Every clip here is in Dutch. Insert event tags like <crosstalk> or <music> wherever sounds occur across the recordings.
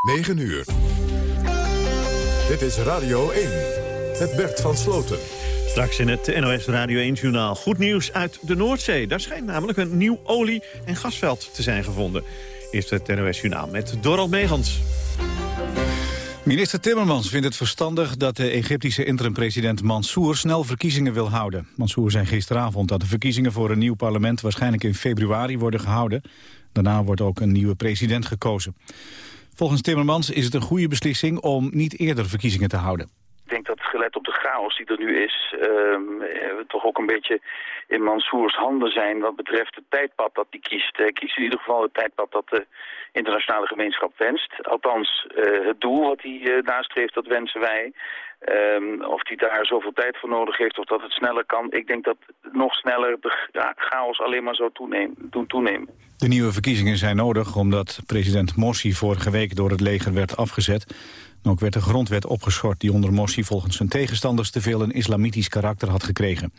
9 uur. Dit is Radio 1 met Bert van Sloten. Straks in het NOS Radio 1-journaal. Goed nieuws uit de Noordzee. Daar schijnt namelijk een nieuw olie- en gasveld te zijn gevonden. Eerst het NOS-journaal met Doral Megans. Minister Timmermans vindt het verstandig dat de Egyptische interim-president Mansour snel verkiezingen wil houden. Mansour zei gisteravond dat de verkiezingen voor een nieuw parlement waarschijnlijk in februari worden gehouden. Daarna wordt ook een nieuwe president gekozen. Volgens Timmermans is het een goede beslissing om niet eerder verkiezingen te houden. Ik denk dat gelet op de chaos die er nu is, uh, toch ook een beetje in Mansours handen zijn wat betreft het tijdpad dat hij kiest. Hij kiest in ieder geval het tijdpad dat de internationale gemeenschap wenst. Althans, uh, het doel wat hij nastreeft, dat wensen wij. Um, of hij daar zoveel tijd voor nodig heeft of dat het sneller kan. Ik denk dat nog sneller de chaos alleen maar zou toenemen, doen toenemen. De nieuwe verkiezingen zijn nodig omdat president Morsi vorige week door het leger werd afgezet. Ook werd de grondwet opgeschort die onder Morsi volgens zijn tegenstanders te veel een islamitisch karakter had gekregen.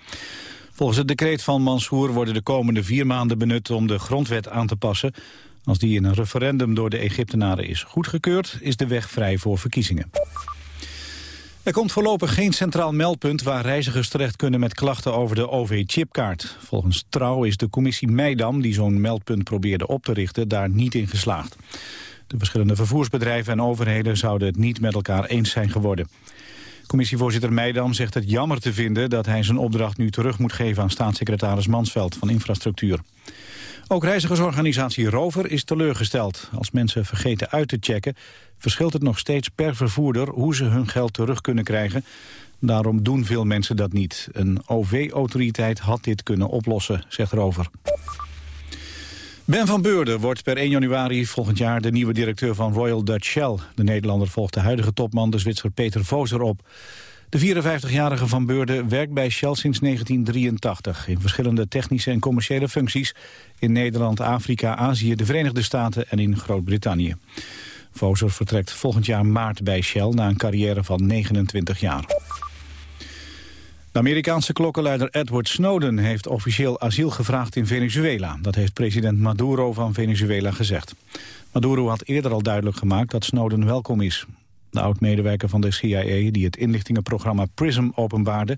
Volgens het decreet van Mansour worden de komende vier maanden benut om de grondwet aan te passen. Als die in een referendum door de Egyptenaren is goedgekeurd, is de weg vrij voor verkiezingen. Er komt voorlopig geen centraal meldpunt waar reizigers terecht kunnen met klachten over de OV-chipkaart. Volgens Trouw is de commissie Meidam, die zo'n meldpunt probeerde op te richten, daar niet in geslaagd. De verschillende vervoersbedrijven en overheden zouden het niet met elkaar eens zijn geworden. Commissievoorzitter Meidam zegt het jammer te vinden dat hij zijn opdracht nu terug moet geven aan staatssecretaris Mansveld van Infrastructuur. Ook reizigersorganisatie Rover is teleurgesteld. Als mensen vergeten uit te checken, verschilt het nog steeds per vervoerder hoe ze hun geld terug kunnen krijgen. Daarom doen veel mensen dat niet. Een OV-autoriteit had dit kunnen oplossen, zegt Rover. Ben van Beurden wordt per 1 januari volgend jaar de nieuwe directeur van Royal Dutch Shell. De Nederlander volgt de huidige topman, de Zwitser Peter Voser, op. De 54-jarige Van Beurden werkt bij Shell sinds 1983... in verschillende technische en commerciële functies... in Nederland, Afrika, Azië, de Verenigde Staten en in Groot-Brittannië. Voser vertrekt volgend jaar maart bij Shell... na een carrière van 29 jaar. De Amerikaanse klokkenluider Edward Snowden heeft officieel asiel gevraagd in Venezuela. Dat heeft president Maduro van Venezuela gezegd. Maduro had eerder al duidelijk gemaakt dat Snowden welkom is. De oud-medewerker van de CIA, die het inlichtingenprogramma PRISM openbaarde...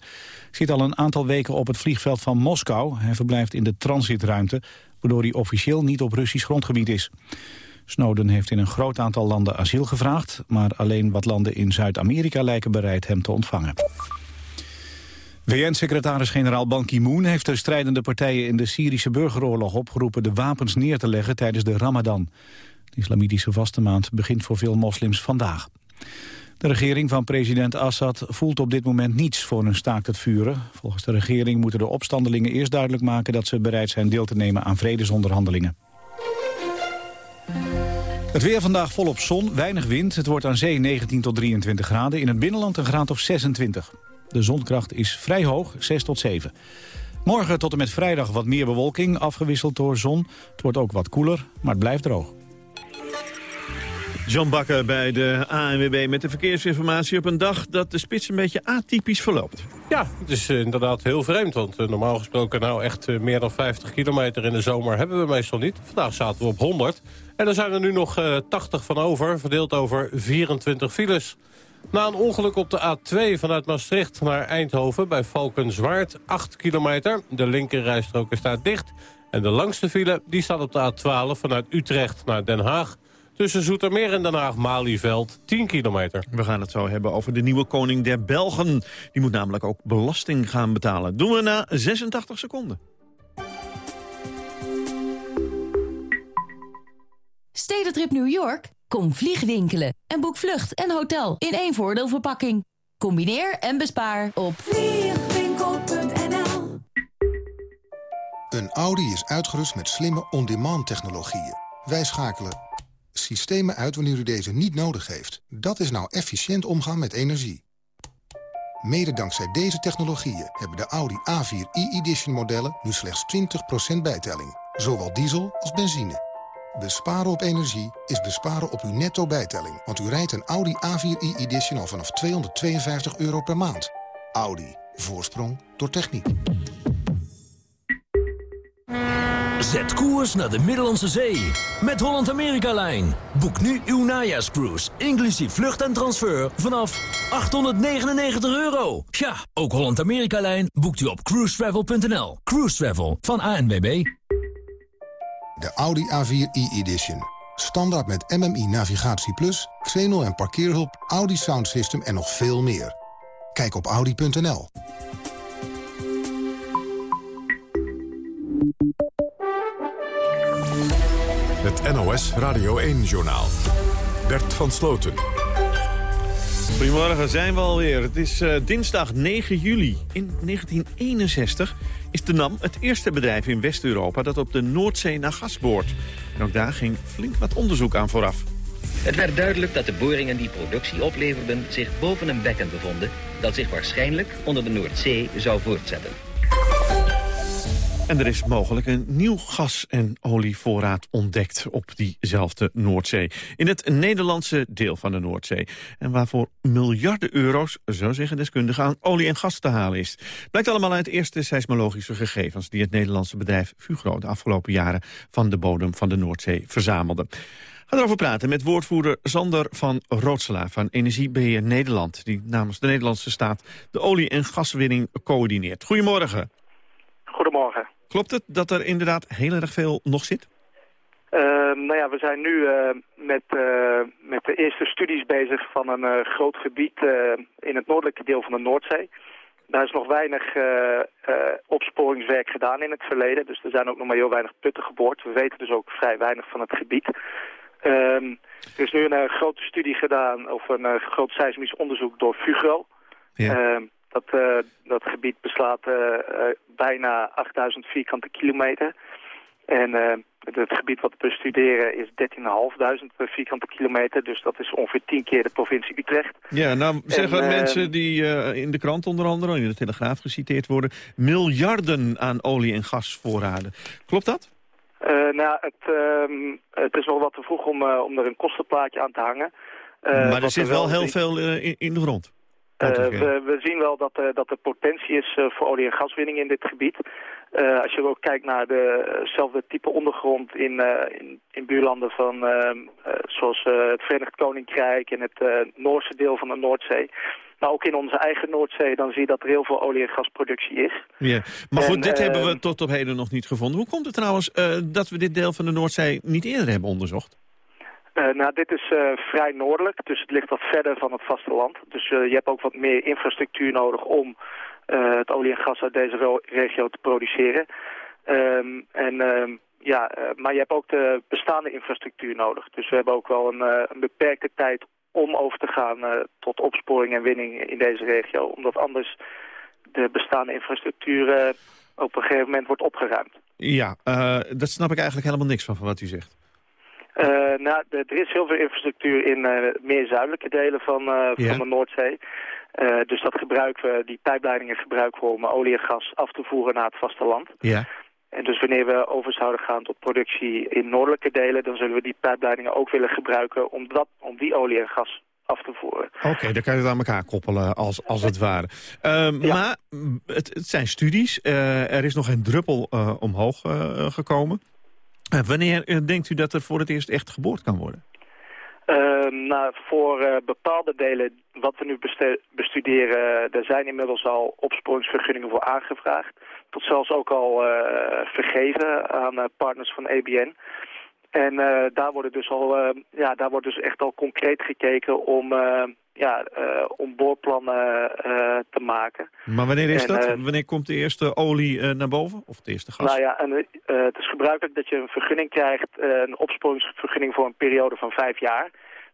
zit al een aantal weken op het vliegveld van Moskou. Hij verblijft in de transitruimte, waardoor hij officieel niet op Russisch grondgebied is. Snowden heeft in een groot aantal landen asiel gevraagd... maar alleen wat landen in Zuid-Amerika lijken bereid hem te ontvangen. VN-secretaris-generaal Ban Ki-moon heeft de strijdende partijen in de Syrische burgeroorlog opgeroepen de wapens neer te leggen tijdens de Ramadan. De islamitische vaste maand begint voor veel moslims vandaag. De regering van president Assad voelt op dit moment niets voor een staakt het vuren. Volgens de regering moeten de opstandelingen eerst duidelijk maken dat ze bereid zijn deel te nemen aan vredesonderhandelingen. Het weer vandaag volop zon, weinig wind. Het wordt aan zee 19 tot 23 graden. In het binnenland een graad of 26. De zonkracht is vrij hoog, 6 tot 7. Morgen tot en met vrijdag wat meer bewolking, afgewisseld door zon. Het wordt ook wat koeler, maar het blijft droog. John Bakker bij de ANWB met de verkeersinformatie op een dag dat de spits een beetje atypisch verloopt. Ja, het is uh, inderdaad heel vreemd, want uh, normaal gesproken nou echt uh, meer dan 50 kilometer in de zomer hebben we meestal niet. Vandaag zaten we op 100 en er zijn er nu nog 80 van over, verdeeld over 24 files. Na een ongeluk op de A2 vanuit Maastricht naar Eindhoven bij Valkenswaard, 8 kilometer. De linkerrijstrook is daar dicht. En de langste file die staat op de A12 vanuit Utrecht naar Den Haag. Tussen Zoetermeer en Den Haag-Malieveld, 10 kilometer. We gaan het zo hebben over de nieuwe koning der Belgen. Die moet namelijk ook belasting gaan betalen. Doen we na 86 seconden. Stedentrip New York? Kom vliegwinkelen en boek vlucht en hotel in één voordeelverpakking. Combineer en bespaar op vliegwinkel.nl Een Audi is uitgerust met slimme on-demand technologieën. Wij schakelen systemen uit wanneer u deze niet nodig heeft. Dat is nou efficiënt omgaan met energie. Mede dankzij deze technologieën hebben de Audi A4 e-edition modellen nu slechts 20% bijtelling. Zowel diesel als benzine. Besparen op energie is besparen op uw netto bijtelling. Want u rijdt een Audi A4 e-edition al vanaf 252 euro per maand. Audi. Voorsprong door techniek. Zet koers naar de Middellandse Zee. Met Holland-Amerika-lijn. Boek nu uw najaarscruise, inclusief vlucht en transfer, vanaf 899 euro. Ja, ook Holland-Amerika-lijn boekt u op cruisetravel.nl. Cruise Travel van ANWB. De Audi A4 e-edition. Standaard met MMI Navigatie Plus, Xenol en parkeerhulp, Audi Sound System en nog veel meer. Kijk op audi.nl. Het NOS Radio 1-journaal. Bert van Sloten. Goedemorgen, zijn we alweer. Het is uh, dinsdag 9 juli. In 1961 is de NAM het eerste bedrijf in West-Europa... dat op de Noordzee naar gas boort. En ook daar ging flink wat onderzoek aan vooraf. Het werd duidelijk dat de boringen die productie opleverden... zich boven een bekken bevonden... dat zich waarschijnlijk onder de Noordzee zou voortzetten. En er is mogelijk een nieuw gas- en olievoorraad ontdekt op diezelfde Noordzee. In het Nederlandse deel van de Noordzee. En waarvoor miljarden euro's, zo zeggen deskundigen, aan olie en gas te halen is. Blijkt allemaal uit eerste seismologische gegevens... die het Nederlandse bedrijf Fugro de afgelopen jaren van de bodem van de Noordzee verzamelde. Ga erover praten met woordvoerder Sander van Rootselaar van Energiebeheer Nederland... die namens de Nederlandse staat de olie- en gaswinning coördineert. Goedemorgen. Goedemorgen. Klopt het dat er inderdaad heel erg veel nog zit? Uh, nou ja, we zijn nu uh, met, uh, met de eerste studies bezig van een groot gebied in het noordelijke deel van de Noordzee. Daar is nog weinig opsporingswerk gedaan in het verleden, dus er zijn ook nog maar heel weinig putten geboord. We weten dus ook vrij weinig van het gebied. Ehm, er is nu een grote studie gedaan, of een groot seismisch onderzoek door Fugro. Ja. Dat, uh, dat gebied beslaat uh, uh, bijna 8000 vierkante kilometer. En het gebied wat we bestuderen is 13.500 vierkante kilometer. Dus dat is ongeveer 10 keer de provincie Utrecht. Ja, nou zeggen mensen die in de krant onder andere, in de Telegraaf geciteerd worden... miljarden aan olie- en gasvoorraden. Klopt dat? nou, het, ehm, het is wel wat te vroeg om, om er een kostenplaatje aan te hangen. maar er zit wel heel veel in, in de grond. Uh, we, we, zien wel dat, uh, dat er potentie is uh, voor olie- en gaswinning in dit gebied. als je ook kijkt naar dezelfde type ondergrond in, in, in, buurlanden van, ehm, zoals het Verenigd Koninkrijk en het Noorse deel van de Noordzee. Maar ook in onze eigen Noordzee, dan zie je dat er heel veel olie- en gasproductie is. Ja. Maar goed, dit hebben we tot op heden nog niet gevonden. Hoe komt het trouwens dat we dit deel van de Noordzee niet eerder hebben onderzocht? Uh, nou, dit is uh, vrij noordelijk, dus het ligt wat verder van het vasteland. Dus uh, je hebt ook wat meer infrastructuur nodig om het olie en gas uit deze regio te produceren. Um, en, uh, ja, maar je hebt ook de bestaande infrastructuur nodig. Dus we hebben ook wel een, een beperkte tijd om over te gaan tot opsporing en winning in deze regio. Omdat anders de bestaande infrastructuur op een gegeven moment wordt opgeruimd. Ja, dat snap ik eigenlijk helemaal niks van, van wat u zegt. Uh, nou, er is heel veel infrastructuur in uh, meer zuidelijke delen van, uh, ja. van de Noordzee. dus dat gebruiken we, die pijpleidingen gebruiken we om olie en gas af te voeren naar het vasteland. Ja. En dus wanneer we over zouden gaan tot productie in noordelijke delen... dan zullen we die pijpleidingen ook willen gebruiken om, dat, om die olie en gas af te voeren. Oké, okay, dan kan je het aan elkaar koppelen als, als het ware. Ja. Maar het, het, zijn studies. Er is nog een druppel omhoog gekomen. Wanneer denkt u dat er voor het eerst echt geboord kan worden? nou, voor bepaalde delen wat we nu bestuderen... er zijn inmiddels al opsporingsvergunningen voor aangevraagd. Tot zelfs ook al vergeven aan partners van ABN... En daar, worden dus al, ja, daar wordt dus echt al concreet gekeken om, ja, om boorplannen te maken. Maar wanneer is en, dat? wanneer komt de eerste olie naar boven? Of de eerste gas? Nou ja, en, het is gebruikelijk dat je een vergunning krijgt, een opsporingsvergunning voor een periode van vijf jaar.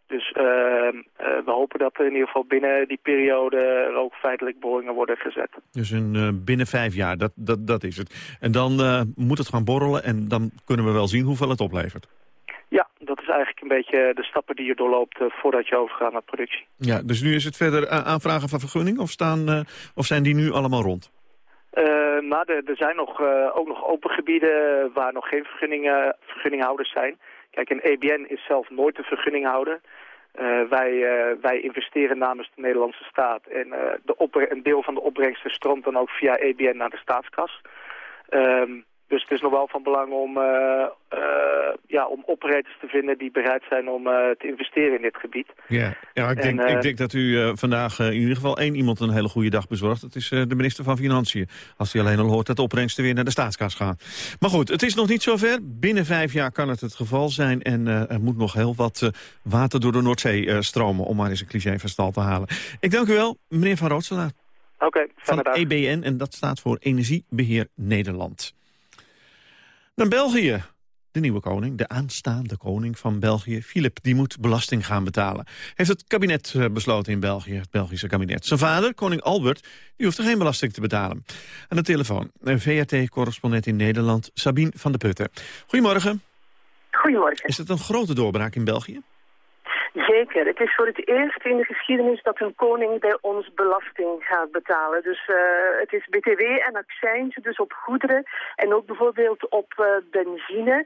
Dus we hopen dat er in ieder geval binnen die periode er ook feitelijk boringen worden gezet. Dus een, binnen vijf jaar, dat, dat, dat is het. En dan moet het gaan borrelen en dan kunnen we wel zien hoeveel het oplevert. Is eigenlijk een beetje de stappen die je doorloopt uh, voordat je overgaat naar productie. Ja, dus nu is het verder aanvragen van vergunning of, staan, uh, of zijn die nu allemaal rond? Uh, nou, er, er zijn nog, ook nog open gebieden waar nog geen vergunningen, vergunninghouders zijn. Kijk, een EBN is zelf nooit een vergunninghouder. wij, wij investeren namens de Nederlandse staat en de een deel van de opbrengsten stroomt dan ook via EBN naar de staatskas. Um, Dus het is nog wel van belang om, uh, uh, ja, om operators te vinden die bereid zijn om uh, te investeren in dit gebied. Ja, ja ik, denk, ik denk dat u vandaag in ieder geval één iemand een hele goede dag bezorgt. Dat is de minister van Financiën. Als hij alleen al hoort dat de opbrengsten weer naar de staatskas gaan. Maar goed, het is nog niet zover. Binnen vijf jaar kan het het geval zijn. En er moet nog heel wat water door de Noordzee stromen. Om maar eens een cliché van stal te halen. Ik dank u wel, meneer Van Rootselaar. Oké, okay, Van EBN, en dat staat voor Energiebeheer Nederland. Naar België. De nieuwe koning, de aanstaande koning van België, Filip, die moet belasting gaan betalen. Heeft het kabinet eh, besloten in België, het Belgische kabinet. Zijn vader, koning Albert, die hoeft er geen belasting te betalen. Aan de telefoon, een VRT-correspondent in Nederland, Sabine van de Putten. Goedemorgen. Goedemorgen. Is het een grote doorbraak in België? Zeker. Het is voor het eerst in de geschiedenis dat een koning bij ons belasting gaat betalen. Dus uh, het is BTW en accijns, dus op goederen en ook bijvoorbeeld op uh, benzine.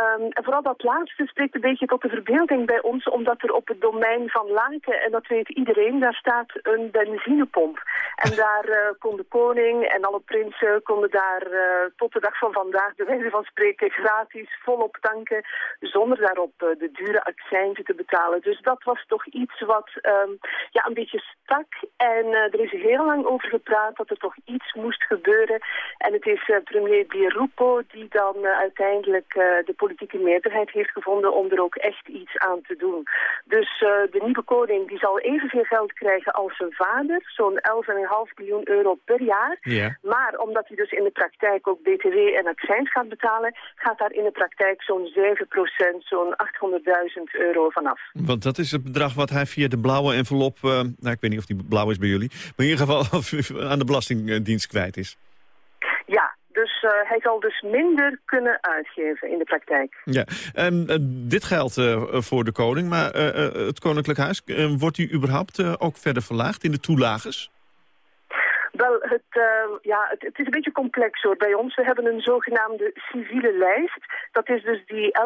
Um, en vooral dat laatste spreekt een beetje tot de verbeelding bij ons, omdat er op het domein van Laken, en dat weet iedereen, daar staat een benzinepomp. En daar uh, kon de koning en alle prinsen konden daar tot de dag van vandaag, de wijze van spreken, gratis volop tanken, zonder daarop de dure accijnzen te betalen. Dus dat was toch iets wat um, ja, een beetje stak. En uh, er is heel lang over gepraat dat er toch iets moest gebeuren. En het is uh, premier Di Rupo die dan uh, uiteindelijk de politieke meerderheid heeft gevonden om er ook echt iets aan te doen. Dus de nieuwe koning die zal evenveel geld krijgen als zijn vader. Zo'n 11,5 miljoen euro per jaar. Ja. Maar omdat hij dus in de praktijk ook btw en accijns gaat betalen... gaat daar in de praktijk zo'n 7% zo'n 800.000 euro vanaf. Want dat is het bedrag wat hij via de blauwe envelop... Uh, nou, ik weet niet of die blauw is bij jullie... maar in ieder geval <laughs> aan de Belastingdienst kwijt is. Ja, dus uh, hij zal dus minder kunnen uitgeven in de praktijk. Ja, en uh, dit geldt uh, voor de koning, maar het Koninklijk Huis... wordt u überhaupt ook verder verlaagd in de toelages? Wel, het, ja, het, het, is een beetje complex hoor bij ons. We hebben een zogenaamde civiele lijst. Dat is dus die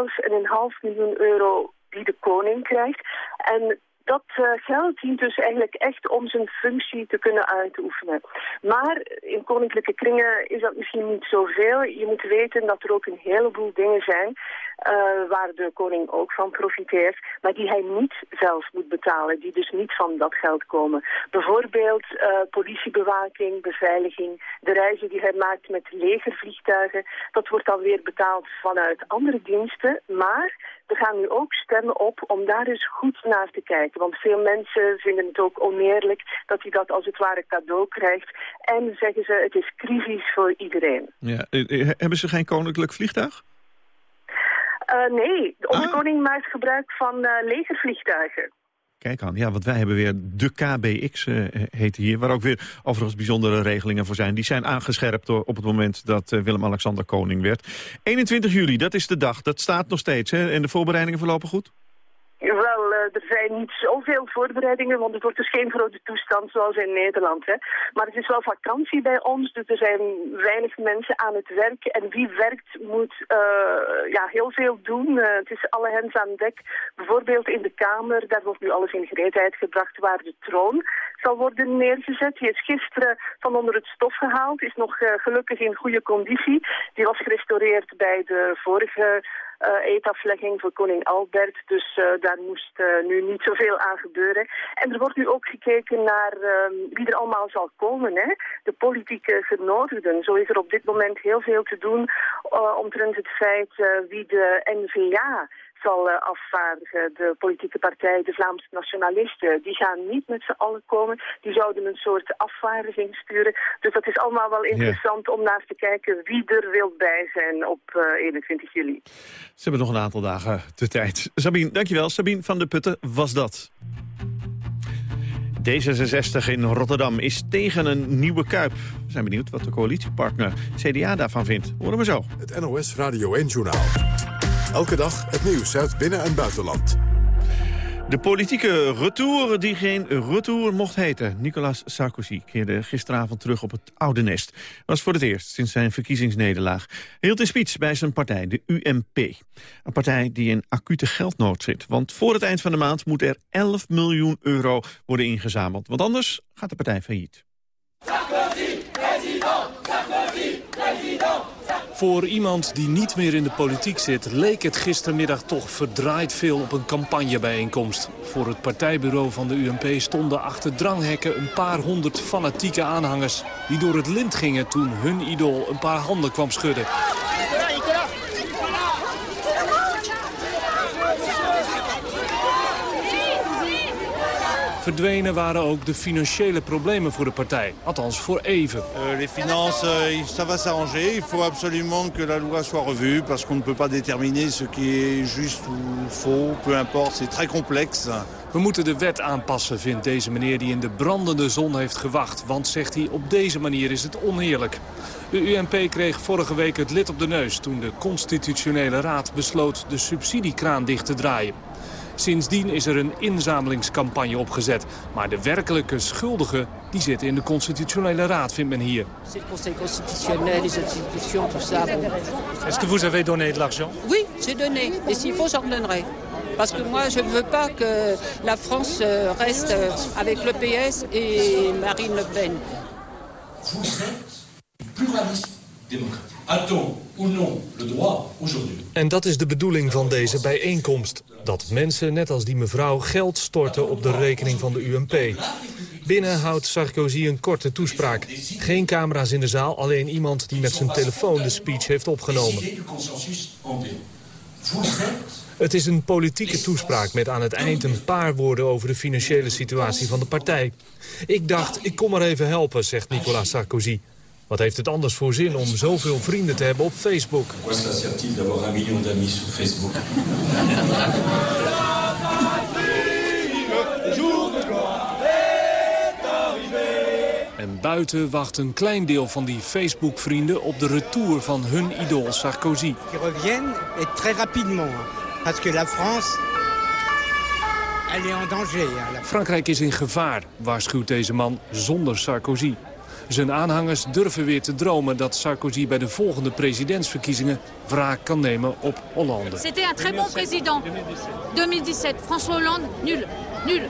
11,5 miljoen euro die de koning krijgt. En dat uh, geld dient dus eigenlijk echt om zijn functie te kunnen uitoefenen. Maar in koninklijke kringen is dat misschien niet zoveel. Je moet weten dat er ook een heleboel dingen zijn uh, waar de koning ook van profiteert, maar die hij niet zelf moet betalen, die dus niet van dat geld komen. Bijvoorbeeld uh, politiebewaking, beveiliging, de reizen die hij maakt met legervliegtuigen, dat wordt dan weer betaald vanuit andere diensten, maar er gaan nu ook stemmen op om daar eens goed naar te kijken. Want veel mensen vinden het ook oneerlijk dat hij dat als het ware cadeau krijgt. En zeggen ze, het is crisis voor iedereen. Ja, eh, hebben ze geen koninklijk vliegtuig? Uh, nee, onze ah. koning maakt gebruik van uh, legervliegtuigen. Kijk aan, ja, want wij hebben weer de KBX, uh, heet hier... waar ook weer overigens bijzondere regelingen voor zijn. Die zijn aangescherpt op het moment dat Willem-Alexander koning werd. 21 juli, dat is de dag, dat staat nog steeds. Hè? En de voorbereidingen verlopen goed? Uh, er zijn niet zoveel voorbereidingen, want het wordt dus geen grote toestand zoals in Nederland. Hè. Maar het is wel vakantie bij ons, dus er zijn weinig mensen aan het werk. En wie werkt moet uh, ja, heel veel doen. Uh, het is alle hens aan dek. Bijvoorbeeld in de Kamer, daar wordt nu alles in gereedheid gebracht waar de troon zal worden neergezet. Die is gisteren van onder het stof gehaald, is nog gelukkig in goede conditie. Die was gerestaureerd bij de vorige eetaflegging voor koning Albert. Dus uh, daar moest uh, nu niet zoveel aan gebeuren. En er wordt nu ook gekeken naar uh, wie er allemaal zal komen. Hè? De politieke genodigden. Zo is er op dit moment heel veel te doen omtrent het feit wie de NVA zal uh, afvaardigen. De politieke partij, de Vlaamse nationalisten, die gaan niet met z'n allen komen. Die zouden een soort afvaardiging sturen. Dus dat is allemaal wel interessant om naar te kijken wie er wil bij zijn op uh, 21 juli. Ze hebben nog een aantal dagen de tijd. Sabine, dankjewel. Sabine van de Putten was dat. D66 in Rotterdam is tegen een nieuwe Kuip. We zijn benieuwd wat de coalitiepartner CDA daarvan vindt. Horen we zo. Het NOS Radio 1 Journaal. Elke dag het nieuws uit binnen- en buitenland. De politieke retour die geen retour mocht heten. Nicolas Sarkozy keerde gisteravond terug op het oude nest. Was voor het eerst sinds zijn verkiezingsnederlaag. Hij hield een speech bij zijn partij, de UMP. Een partij die in acute geldnood zit. Want voor het eind van de maand moet er 11 miljoen euro worden ingezameld. Want anders gaat de partij failliet. Sarkozy, president! Sarkozy, president! Sarkozy. Voor iemand die niet meer in de politiek zit... leek het gistermiddag toch verdraaid veel op een campagnebijeenkomst. Voor het partijbureau van de UMP stonden achter dranghekken... een paar honderd fanatieke aanhangers... die door het lint gingen toen hun idool een paar handen kwam schudden. Verdwenen waren ook de financiële problemen voor de partij. Althans, voor even. Uh, les finances, uh, ça va s'arranger. Il faut absolument que la loi soit revue... parce qu'on ne peut pas déterminer ce qui est juste ou faux. Peu importe, c'est très complexe. We moeten de wet aanpassen, vindt deze meneer die in de brandende zon heeft gewacht. Want, zegt hij, op deze manier is het oneerlijk. De UMP kreeg vorige week het lid op de neus toen de constitutionele raad besloot de subsidiekraan dicht te draaien. Sindsdien is er een inzamelingscampagne opgezet. Maar de werkelijke schuldigen die zitten in de constitutionele raad, vindt men hier. C'est le conseil constitutionnel, les institutions, tout ça. Est-ce que vous avez donné de l'argent Oui, j'ai donné. Et s'il faut, j'en donnerai. Parce que moi, je ne veux pas que la France euh, reste euh, avec le PS et Marine Le Pen. Vous êtes pluraliste démocratique. A-t-on En dat is de bedoeling van deze bijeenkomst. Dat mensen, net als die mevrouw, geld storten op de rekening van de UMP. Binnen houdt Sarkozy een korte toespraak. Geen camera's in de zaal, alleen iemand die met zijn telefoon de speech heeft opgenomen. Het is een politieke toespraak met aan het eind een paar woorden over de financiële situatie van de partij. Ik dacht, ik kom maar even helpen, zegt Nicolas Sarkozy. Wat heeft het anders voor zin om zoveel vrienden te hebben op Facebook? En buiten wacht een klein deel van die Facebook-vrienden op de retour van hun idool Sarkozy. Die reviennent et très rapidement, parce que la France elle est en danger. Frankrijk is in gevaar, waarschuwt deze man zonder Sarkozy. Zijn aanhangers durven weer te dromen dat Sarkozy bij de volgende presidentsverkiezingen wraak kan nemen op Hollande. C'était un très bon président. 2017, François Hollande, nul. Nul.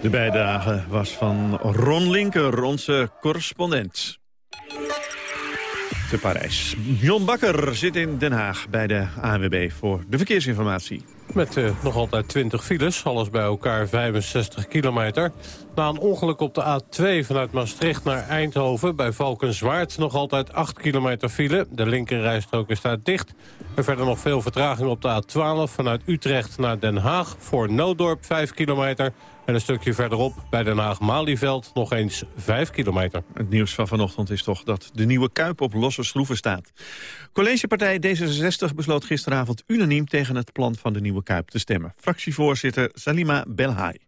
De bijdrage was van Ron Linker, onze correspondent. Te Parijs. John Bakker zit in Den Haag bij de ANWB voor de verkeersinformatie. Met uh, nog altijd 20 files, alles bij elkaar 65 kilometer. Na een ongeluk op de A2 vanuit Maastricht naar Eindhoven... bij Valkenswaard nog altijd 8 kilometer file. De linkerrijstrook is daar dicht. Er verder nog veel vertraging op de A12 vanuit Utrecht naar Den Haag... voor Nooddorp 5 kilometer. En een stukje verderop bij Den Haag-Malieveld nog eens 5 kilometer. Het nieuws van vanochtend is toch dat de nieuwe Kuip op losse schroeven staat. Collegepartij D66 besloot gisteravond unaniem tegen het plan van de nieuwe Kuip te stemmen. Fractievoorzitter Salima Belhaai.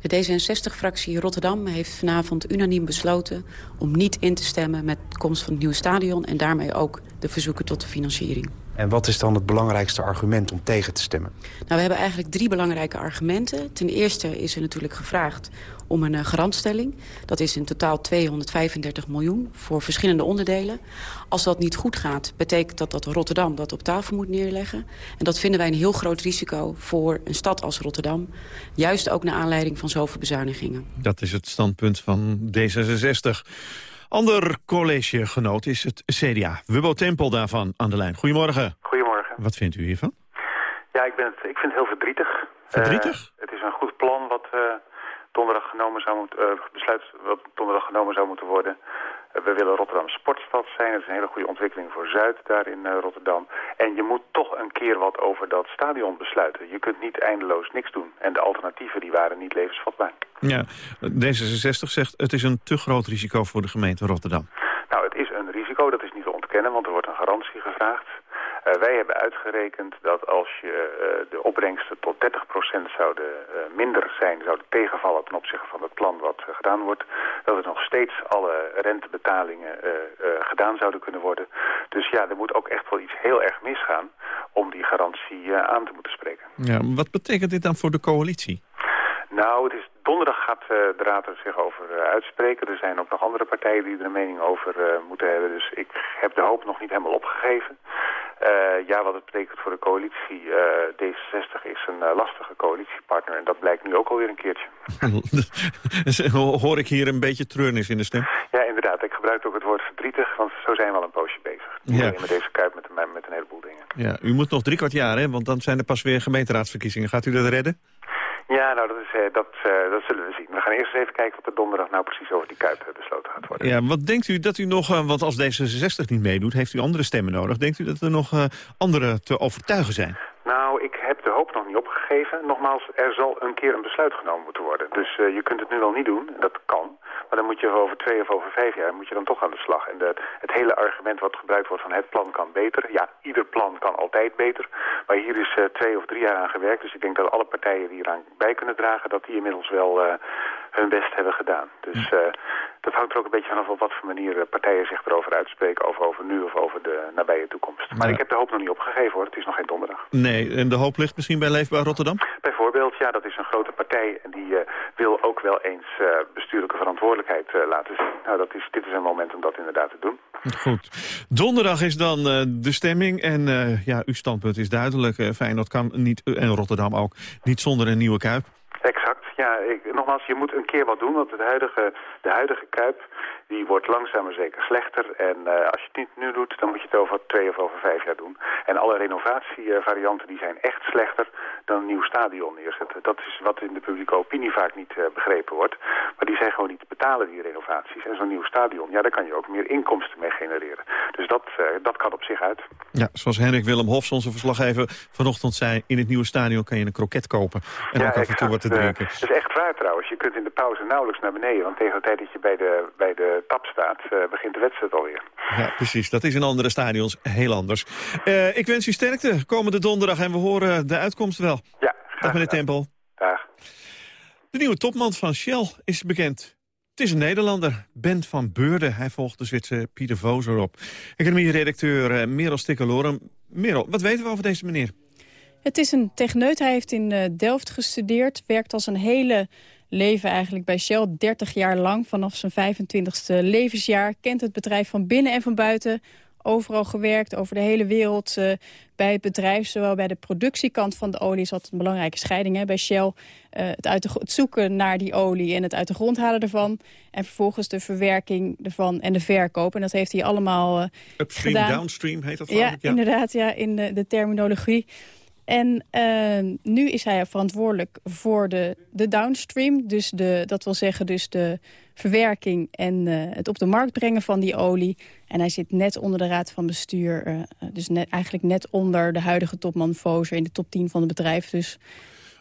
De D66-fractie Rotterdam heeft vanavond unaniem besloten... om niet in te stemmen met de komst van het nieuwe stadion... en daarmee ook de verzoeken tot de financiering. En wat is dan het belangrijkste argument om tegen te stemmen? Nou, we hebben eigenlijk drie belangrijke argumenten. Ten eerste is er natuurlijk gevraagd om een uh, garantstelling. Dat is in totaal 235 miljoen voor verschillende onderdelen. Als dat niet goed gaat, betekent dat dat Rotterdam dat op tafel moet neerleggen. En dat vinden wij een heel groot risico voor een stad als Rotterdam. Juist ook naar aanleiding van zoveel bezuinigingen. Dat is het standpunt van D66. Ander collegegenoot is het CDA. Wubbo Tempel daarvan aan de lijn. Goedemorgen. Goedemorgen. Wat vindt u hiervan? Ja, ik, ben het, ik vind het heel verdrietig. Verdrietig? Uh, het is een goed plan wat uh, donderdag genomen zou moeten, uh, besluit wat donderdag genomen zou moeten worden. we willen Rotterdam sportstad zijn. Het is een hele goede ontwikkeling voor Zuid daar in Rotterdam. En je moet toch een keer wat over dat stadion besluiten. Je kunt niet eindeloos niks doen. En de alternatieven die waren niet levensvatbaar. Ja, D66 zegt het is een te groot risico voor de gemeente Rotterdam. Nou, het is een risico, dat is niet te ontkennen, want er wordt een garantie gevraagd. Uh, wij hebben uitgerekend dat als je uh, de opbrengsten tot 30% zouden uh, minder zijn, zouden tegenvallen ten opzichte van het plan wat gedaan wordt, dat er nog steeds alle rentebetalingen gedaan zouden kunnen worden. Dus ja, er moet ook echt wel iets heel erg misgaan om die garantie aan te moeten spreken. Ja, wat betekent dit dan voor de coalitie? Nou, het is, donderdag gaat uh, de Raad er zich over uh, uitspreken. Er zijn ook nog andere partijen die er een mening over uh, moeten hebben. Dus ik heb de hoop nog niet helemaal opgegeven. Ja, wat het betekent voor de coalitie. D66 is een lastige coalitiepartner. En dat blijkt nu ook alweer een keertje. <laughs> Hoor ik hier een beetje treurnis in de stem? Ja, in inderdaad. Ik gebruik ook het woord verdrietig, want zo zijn we al een poosje bezig. Ja. Met deze kuip met, een- met een heleboel dingen. Ja, u moet nog drie kwart jaar, hè? Want dan zijn er pas weer gemeenteraadsverkiezingen. Gaat u dat redden? Ja, nou, dat, is, eh, dat, eh, dat zullen we zien. We gaan eerst eens even kijken wat er donderdag nou precies over die kuip eh, besloten gaat worden. Ja, wat denkt u dat u nog, eh, want als D66 niet meedoet, heeft u andere stemmen nodig. Denkt u dat er nog eh anderen te overtuigen zijn? Nou, ik heb de hoop nog niet opgegeven. Nogmaals, er zal een keer een besluit genomen moeten worden. Dus je kunt het nu wel niet doen, en dat kan. Maar dan moet je over twee of over vijf jaar moet je dan toch aan de slag. En de, het hele argument wat gebruikt wordt van het plan kan beter. Ja, ieder plan kan altijd beter. Maar hier is twee of drie jaar aan gewerkt. Dus ik denk dat alle partijen die eraan bij kunnen dragen... dat die inmiddels wel hun best hebben gedaan. Dus eh, dat hangt er ook een beetje vanaf op wat voor manier eh, partijen zich erover uitspreken. Of over nu of over de nabije toekomst. Maar Ja. ik heb de hoop nog niet opgegeven hoor. Het is nog geen donderdag. Nee, en de hoop ligt misschien bij Leefbaar Rotterdam? Bijvoorbeeld, ja, dat is een grote partij en die eh, wil ook wel eens bestuurlijke verantwoordelijkheid laten zien. Nou, dat is, dit is een moment om dat inderdaad te doen. Goed. Donderdag is dan de stemming. En ja, uw standpunt is duidelijk. Feyenoord kan niet, en Rotterdam ook, niet zonder een nieuwe Kuip. Exact, ja. Ik, nogmaals, je moet een keer wat doen, want het huidige, de huidige Kuip die wordt langzaam maar zeker slechter. En eh, als je het niet nu doet, dan moet je het over twee of over vijf jaar doen. En alle renovatievarianten die zijn echt slechter dan een nieuw stadion neerzetten. Dat is wat in de publieke opinie vaak niet eh, begrepen wordt. Maar die zijn gewoon niet te betalen, die renovaties. En zo'n nieuw stadion, ja, daar kan je ook meer inkomsten mee genereren. Dus dat, eh, dat kan op zich uit. Ja, zoals Henrik Willem Hofs, onze verslaggever, vanochtend zei... in het nieuwe stadion kan je een kroket kopen. En ook af en toe wat te drinken. Eh, dat is echt waar trouwens. Je kunt in de pauze nauwelijks naar beneden. Want tegen de tijd dat je bij de, bij de tap staat, eh, begint de wedstrijd alweer. Ja, precies. Dat is in andere stadions heel anders. Eh, ik wens u sterkte komende donderdag en we horen de uitkomst wel. Ja, Dag meneer Tempel. Dag. De nieuwe topman van Shell is bekend. Het is een Nederlander, Bent van Beurden. Hij volgt de Zwitser Pieter Vozer op. Economie-redacteur eh, Merel Stikkelorum. Merel, wat weten we over deze meneer? Het is een techneut. Hij heeft in eh, Delft gestudeerd. Werkt als een hele leven eigenlijk bij Shell. 30 jaar lang, vanaf zijn 25ste levensjaar. Kent het bedrijf van binnen en van buiten. Overal gewerkt, over de hele wereld eh, bij het bedrijf. Zowel bij de productiekant van de olie is dat een belangrijke scheiding hè, bij Shell. Eh, het, uit de, het zoeken naar die olie en het uit de grond halen ervan. En vervolgens de verwerking ervan en de verkoop. En dat heeft hij allemaal eh, Upstream, gedaan. downstream heet dat geloof Ja, ik? inderdaad, ja, in de, de terminologie. En eh, nu is hij verantwoordelijk voor de, de downstream. Dus de, dat wil zeggen dus de verwerking en eh, het op de markt brengen van die olie. En hij zit net onder de raad van bestuur. eh, dus net, eigenlijk net onder de huidige topman Fozer in de top 10 van het bedrijf. Dus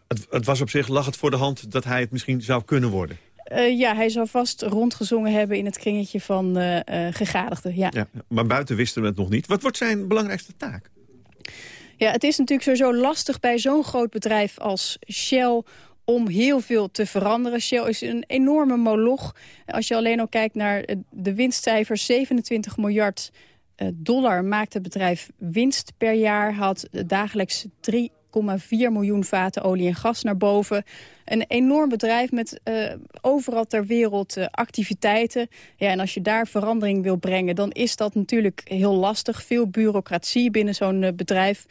Het, het was op zich, lag het voor de hand dat hij het misschien zou kunnen worden. eh, ja, hij zou vast rondgezongen hebben in het kringetje van eh eh gegadigden. Ja. Ja, maar buiten wisten we het nog niet. Wat wordt zijn belangrijkste taak? Ja, het is natuurlijk sowieso lastig bij zo'n groot bedrijf als Shell om heel veel te veranderen. Shell is een enorme moloch. Als je alleen al kijkt naar eh, de winstcijfers, 27 miljard eh, dollar maakt het bedrijf winst per jaar. Had eh, dagelijks 3,4 miljoen vaten olie en gas naar boven. Een enorm bedrijf met eh, overal ter wereld eh, activiteiten. Ja, en als je daar verandering wil brengen, dan is dat natuurlijk heel lastig. Veel bureaucratie binnen zo'n eh, bedrijf.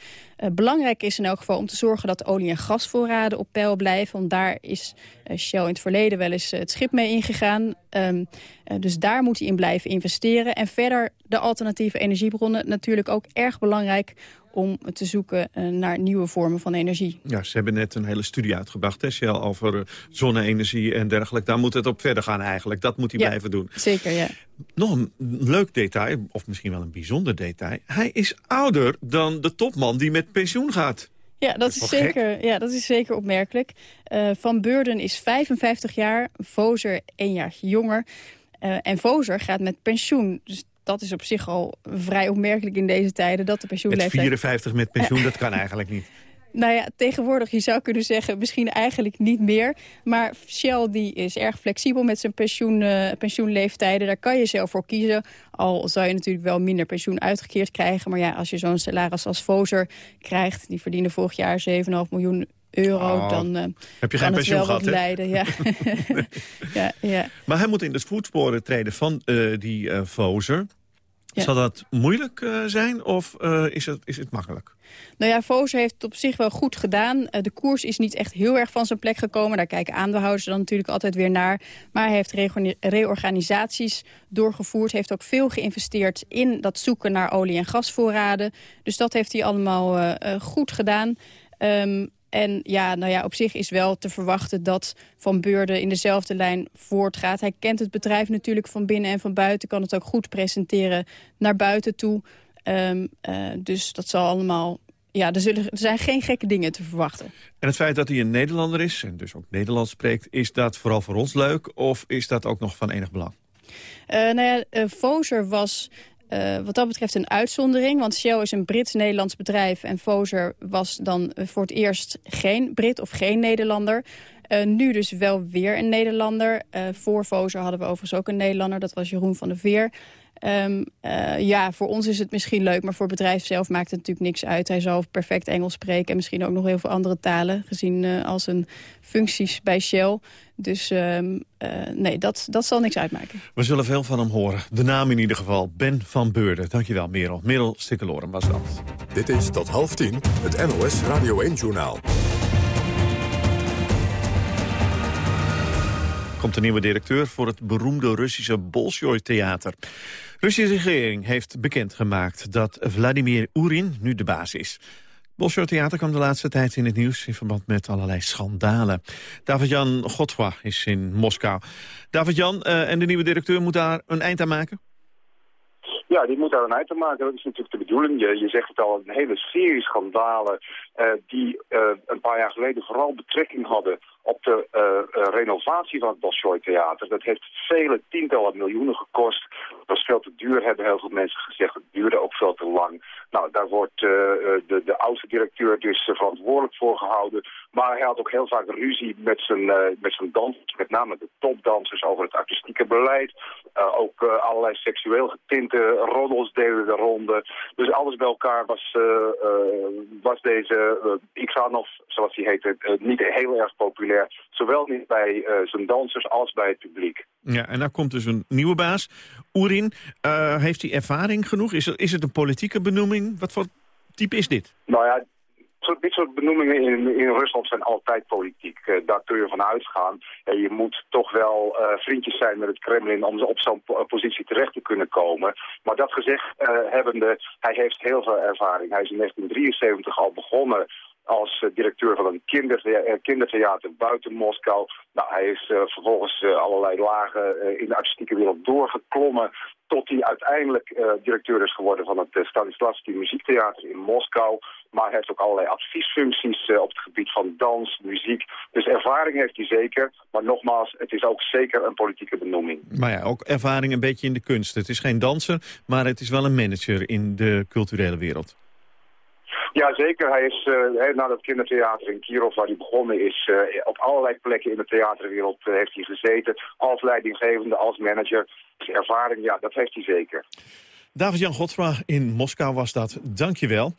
Belangrijk is in elk geval om te zorgen dat olie- en gasvoorraden op peil blijven. Want daar is Shell in het verleden wel eens het schip mee ingegaan. Ehm, eh, dus daar moet hij in blijven investeren. En verder de alternatieve energiebronnen natuurlijk ook erg belangrijk om te zoeken eh, naar nieuwe vormen van energie. Ja, ze hebben net een hele studie uitgebracht, hè, Shell, over eh, zonne-energie en dergelijke. Daar moet het op verder gaan eigenlijk. Dat moet hij Ja. blijven doen. Zeker, ja. Nog een leuk detail, of misschien wel een bijzonder detail. Hij is ouder dan de topman die met pensioen gaat. Ja, dat, Dat is is wel gek. zeker, ja, dat is zeker opmerkelijk. Eh, Van Beurden is 55 jaar, Vozer één jaar jonger. En Vozer gaat met pensioen. Dus dat is op zich al vrij opmerkelijk in deze tijden... dat de Met pensioenleeftijd... 54 met pensioen, dat kan eigenlijk niet. <laughs> Nou ja, tegenwoordig, je zou kunnen zeggen, misschien eigenlijk niet meer. Maar Shell die is erg flexibel met zijn pensioen, eh, pensioenleeftijden. Daar kan je zelf voor kiezen. Al zou je natuurlijk wel minder pensioen uitgekeerd krijgen. Maar ja, als je zo'n salaris als Fozer krijgt... die verdiende vorig jaar 7,5 miljoen euro... Oh, dan eh, heb je geen pensioen gehad, leiden. Ja. <laughs> ja, ja. Maar hij moet in de voetsporen treden van eh, die Vozer. Zal dat moeilijk uh, zijn of uh, is, het, is het makkelijk? Nou ja, Vozer heeft het op zich wel goed gedaan. Uh, de koers is niet echt heel erg van zijn plek gekomen. Daar kijken aandeelhouders dan natuurlijk altijd weer naar. Maar hij heeft re reorganisaties doorgevoerd. Heeft ook veel geïnvesteerd in dat zoeken naar olie- en gasvoorraden. Dus dat heeft hij allemaal goed gedaan. Um, en ja, nou ja, op zich is wel te verwachten dat Van Beurden in dezelfde lijn voortgaat. Hij kent het bedrijf natuurlijk van binnen en van buiten. Kan het ook goed presenteren naar buiten toe. Um, uh, dus dat zal allemaal... Ja, er, zullen, er zijn geen gekke dingen te verwachten. En het feit dat hij een Nederlander is en dus ook Nederlands spreekt... is dat vooral voor ons leuk of is dat ook nog van enig belang? Uh, nou ja, uh, Fozer was uh, wat dat betreft een uitzondering. Want Shell is een Brits-Nederlands bedrijf. En Fozer was dan voor het eerst geen Brit of geen Nederlander. Uh, nu dus wel weer een Nederlander. Voor Fozer hadden we overigens ook een Nederlander. Dat was Jeroen van der Veer. Um, uh, ja, voor ons is het misschien leuk, maar voor het bedrijf zelf maakt het natuurlijk niks uit. Hij zal perfect Engels spreken en misschien ook nog heel veel andere talen, gezien uh, als zijn functies bij Shell. Dus um, uh, nee, dat, dat zal niks uitmaken. We zullen veel van hem horen. De naam in ieder geval, Ben van Beurden. Dankjewel, Merel. Merel Stikkeloren was dat. Dit is tot half tien het NOS Radio 1-journaal. Komt de nieuwe directeur voor het beroemde Russische Bolshoi-theater. De Russische regering heeft bekendgemaakt dat Vladimir Urin nu de baas is. Bolshoi-theater kwam de laatste tijd in het nieuws in verband met allerlei schandalen. David-Jan Godfra is in Moskou. David-Jan uh, en de nieuwe directeur moet daar een eind aan maken? Ja, die moet daar een eind aan maken. Dat is natuurlijk de bedoeling. Je, je zegt het al, een hele serie schandalen uh, die uh, een paar jaar geleden vooral betrekking hadden op de uh, uh, renovatie van het Bolshoi Theater. Dat heeft vele tientallen miljoenen gekost. Dat was veel te duur, hebben heel veel mensen gezegd. Het duurde ook veel te lang. Nou, daar wordt uh, de, de oudste directeur dus verantwoordelijk voor gehouden. Maar hij had ook heel vaak ruzie met zijn, met zijn dansers, met name de topdansers, over het artistieke beleid. ook allerlei seksueel getinte roddels deden de ronde. Dus alles bij elkaar was, was deze uh, zoals hij heette, niet heel erg populair Zowel niet bij uh, zijn dansers als bij het publiek. Ja, en daar komt dus een nieuwe baas. Oerin, uh, heeft hij ervaring genoeg? Is, er, is het een politieke benoeming? Wat voor type is dit? Nou ja, dit soort benoemingen in, in Rusland zijn altijd politiek. Uh, daar kun je van uitgaan. En je moet toch wel uh, vriendjes zijn met het Kremlin om op zo'n positie terecht te kunnen komen. Maar dat gezegd uh, hebbende, hij heeft heel veel ervaring. Hij is in 1973 al begonnen als uh, directeur van een kinderthea kindertheater buiten Moskou. Nou, hij is uh, vervolgens allerlei lagen in de artistieke wereld doorgeklommen... tot hij uiteindelijk directeur is geworden van het Stanislavski Muziektheater in Moskou. Maar hij heeft ook allerlei adviesfuncties op het gebied van dans, muziek. Dus ervaring heeft hij zeker. Maar nogmaals, het is ook zeker een politieke benoeming. Maar ja, ook ervaring een beetje in de kunst. Het is geen danser, maar het is wel een manager in de culturele wereld. Ja, zeker. Hij is uh, na dat kindertheater in Kirov, waar hij begonnen is, uh, op allerlei plekken in de theaterwereld uh, heeft hij gezeten. Als leidinggevende, als manager. Dus ervaring, ja, dat heeft hij zeker. David-Jan Godfra in Moskou was dat. Dank je wel.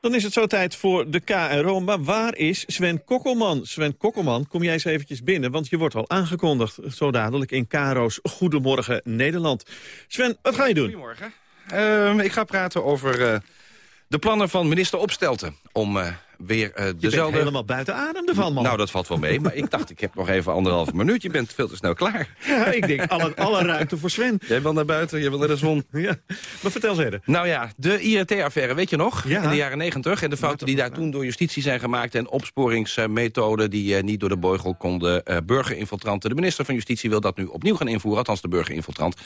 Dan is het zo tijd voor de KRO. Maar waar is Sven Kokkelman? Sven Kokkelman, kom jij eens eventjes binnen, want je wordt al aangekondigd zo dadelijk in KRO's Goedemorgen Nederland. Sven, wat ga je doen? Goedemorgen. Uh, ik ga praten over uh, de plannen van minister Opstelten om uh, weer uh, dezelfde... Je helemaal buiten adem ervan, man. Nou, dat valt wel mee, maar ik dacht, ik heb nog even anderhalf minuut. Je bent veel te snel klaar. Ja, ik denk, alle, alle ruimte voor Sven. Jij wil naar buiten, jij wil naar de zon. <laughs> Ja, maar vertel verder. Nou ja, de IRT-affaire, weet je nog? Ja. In de jaren negentig. En de fouten die daar toen door justitie zijn gemaakt... en opsporingsmethoden die uh, niet door de beugel konden. Uh, burgerinfiltranten. De minister van Justitie wil dat nu opnieuw gaan invoeren. Althans, de burgerinfiltrant.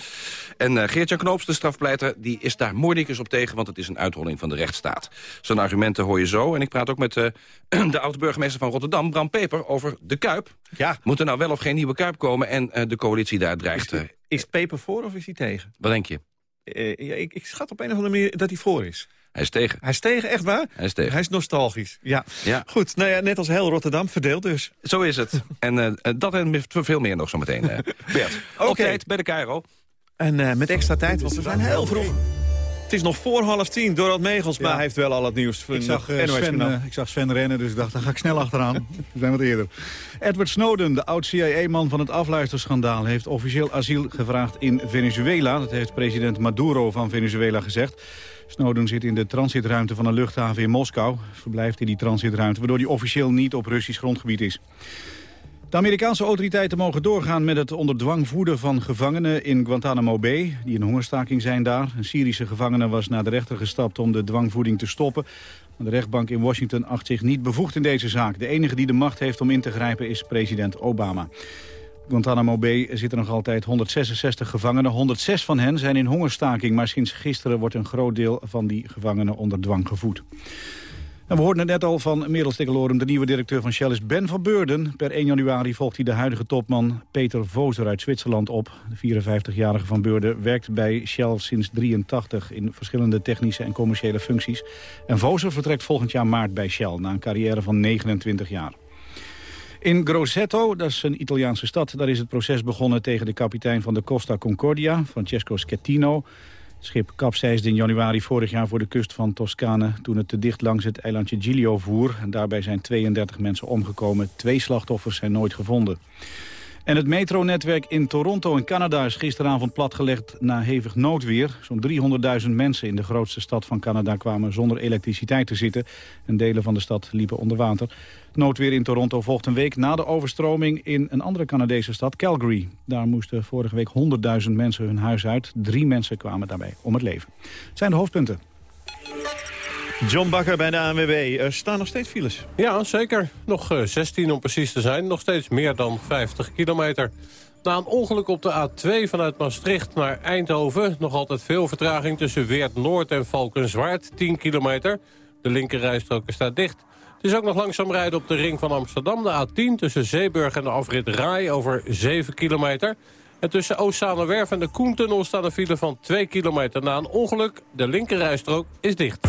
En uh, Geert-Jan Knoops, de strafpleiter, die is daar moordicus op tegen... want het is een uitholling van de rechtsstaat. Zijn argumenten hoor je zo. En ik praat ook met uh, <clears throat> de oud-burgemeester van Rotterdam, Bram Peper, over de Kuip. Ja. Moet er nou wel of geen nieuwe Kuip komen en uh, de coalitie daar dreigt... Is, die, is Peper voor of is hij tegen? Wat denk je? Ja, ik, ik, schat op een of andere manier dat hij voor is. Hij is tegen. Hij is tegen, echt waar? Hij is tegen. Hij is nostalgisch, ja. ja. Goed, nou ja, net als heel Rotterdam, verdeeld dus. Zo is het. <laughs> en uh, dat en veel meer nog zometeen, uh, Bert. <laughs> okay. Tijd bij de Cairo. En uh, met extra tijd, want we zijn heel vroeg. Het is nog voor half tien. Dorald Megels, maar Ja. hij heeft wel al het nieuws. Ik zag, eh, Sven, eh, ik zag Sven rennen, dus ik dacht, daar ga ik snel achteraan. <laughs> We zijn wat eerder. Edward Snowden, de oud-CIA-man van het afluisterschandaal... heeft officieel asiel gevraagd in Venezuela. Dat heeft president Maduro van Venezuela gezegd. Snowden zit in de transitruimte van een luchthaven in Moskou. Verblijft in die transitruimte, waardoor hij officieel niet op Russisch grondgebied is. De Amerikaanse autoriteiten mogen doorgaan met het onder dwang voeden van gevangenen in Guantanamo Bay, die in hongerstaking zijn daar. Een Syrische gevangene was naar de rechter gestapt om de dwangvoeding te stoppen. Maar de rechtbank in Washington acht zich niet bevoegd in deze zaak. De enige die de macht heeft om in te grijpen is president Obama. Guantanamo Bay zitten nog altijd 166 gevangenen. 106 van hen zijn in hongerstaking, maar sinds gisteren wordt een groot deel van die gevangenen onder dwang gevoed. We hoorden net al van Merel Stikkelorum, de nieuwe directeur van Shell is Ben van Beurden. Per 1 januari volgt hij de huidige topman Peter Vozer uit Zwitserland op. De 54-jarige van Beurden werkt bij Shell sinds 83 in verschillende technische en commerciële functies. En Vozer vertrekt volgend jaar maart bij Shell na een carrière van 29 jaar. In Grosseto, dat is een Italiaanse stad, daar is het proces begonnen tegen de kapitein van de Costa Concordia, Francesco Schettino. Schip kapseisde in januari vorig jaar voor de kust van Toscane... toen het te dicht langs het eilandje Giglio voer. En daarbij zijn 32 mensen omgekomen. Twee slachtoffers zijn nooit gevonden. En het metronetwerk in Toronto in Canada is gisteravond platgelegd na hevig noodweer. Zo'n 300.000 mensen in de grootste stad van Canada kwamen zonder elektriciteit te zitten. En delen van de stad liepen onder water. Noodweer in Toronto volgt een week na de overstroming in een andere Canadese stad, Calgary. Daar moesten vorige week 100.000 mensen hun huis uit. Drie mensen kwamen daarbij om het leven. Het zijn de hoofdpunten. John Bakker bij de ANWB. Er staan nog steeds files. Ja, zeker. Nog eh, 16 om precies te zijn. Nog steeds meer dan 50 kilometer. Na een ongeluk op de A2 vanuit Maastricht naar Eindhoven... nog altijd veel vertraging tussen Weert Noord en Valkenswaard. 10 kilometer. De linkerrijstrook staat dicht. Het is ook nog langzaam rijden op de ring van Amsterdam. De A10 tussen Zeeburg en de afrit Rai over 7 kilometer. En tussen Oostzaanerwerf en de Koentunnel staat een file van 2 kilometer na een ongeluk. De linkerrijstrook is dicht.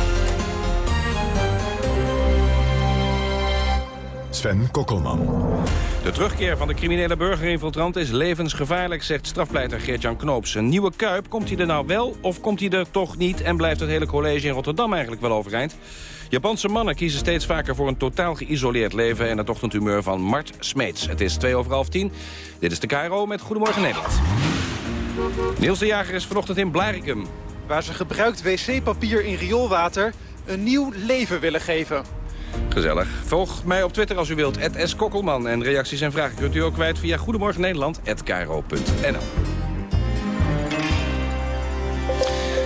Sven Kokkelman. De terugkeer van de criminele burgerinfiltrant is levensgevaarlijk, zegt strafpleiter Geert-Jan Knoops. Een nieuwe Kuip, komt hij er nou wel of komt hij er toch niet... en blijft het hele college in Rotterdam eigenlijk wel overeind? Japanse mannen kiezen steeds vaker voor een totaal geïsoleerd leven... en het ochtendhumeur van Mart Smeets. Het is twee over half tien. Dit is de KRO met Goedemorgen Nederland. Niels de Jager is vanochtend in Blarikum. Waar ze gebruikt wc-papier in rioolwater een nieuw leven willen geven. Gezellig. Volg mij op Twitter als u wilt, S. Kokkelman. En reacties en vragen kunt u ook kwijt via Goedemorgen Nederland@kro.nl.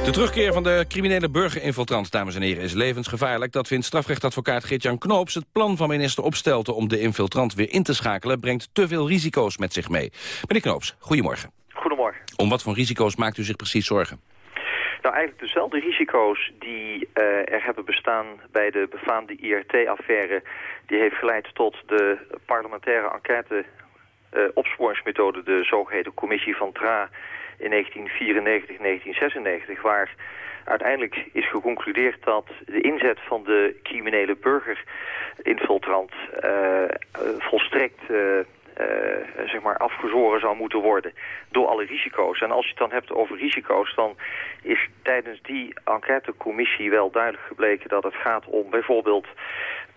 De terugkeer van de criminele burgerinfiltrant, dames en heren, is levensgevaarlijk. Dat vindt strafrechtadvocaat Geert-Jan Knoops. Het plan van minister Opstelten om de infiltrant weer in te schakelen... brengt te veel risico's met zich mee. Meneer Knoops, goedemorgen. Goedemorgen. Om wat voor risico's maakt u zich precies zorgen? Nou, eigenlijk dezelfde risico's die eh, er hebben bestaan bij de befaamde IRT-affaire. Die heeft geleid tot de parlementaire enquête eh, opsporingsmethode, de zogeheten commissie van TRA in 1994, 1996, waar uiteindelijk is geconcludeerd dat de inzet van de criminele burgerinfiltrant eh, eh, volstrekt eh, zeg maar afgezworen zou moeten worden door alle risico's. En als je het dan hebt over risico's, dan is tijdens die enquêtecommissie wel duidelijk gebleken dat het gaat om bijvoorbeeld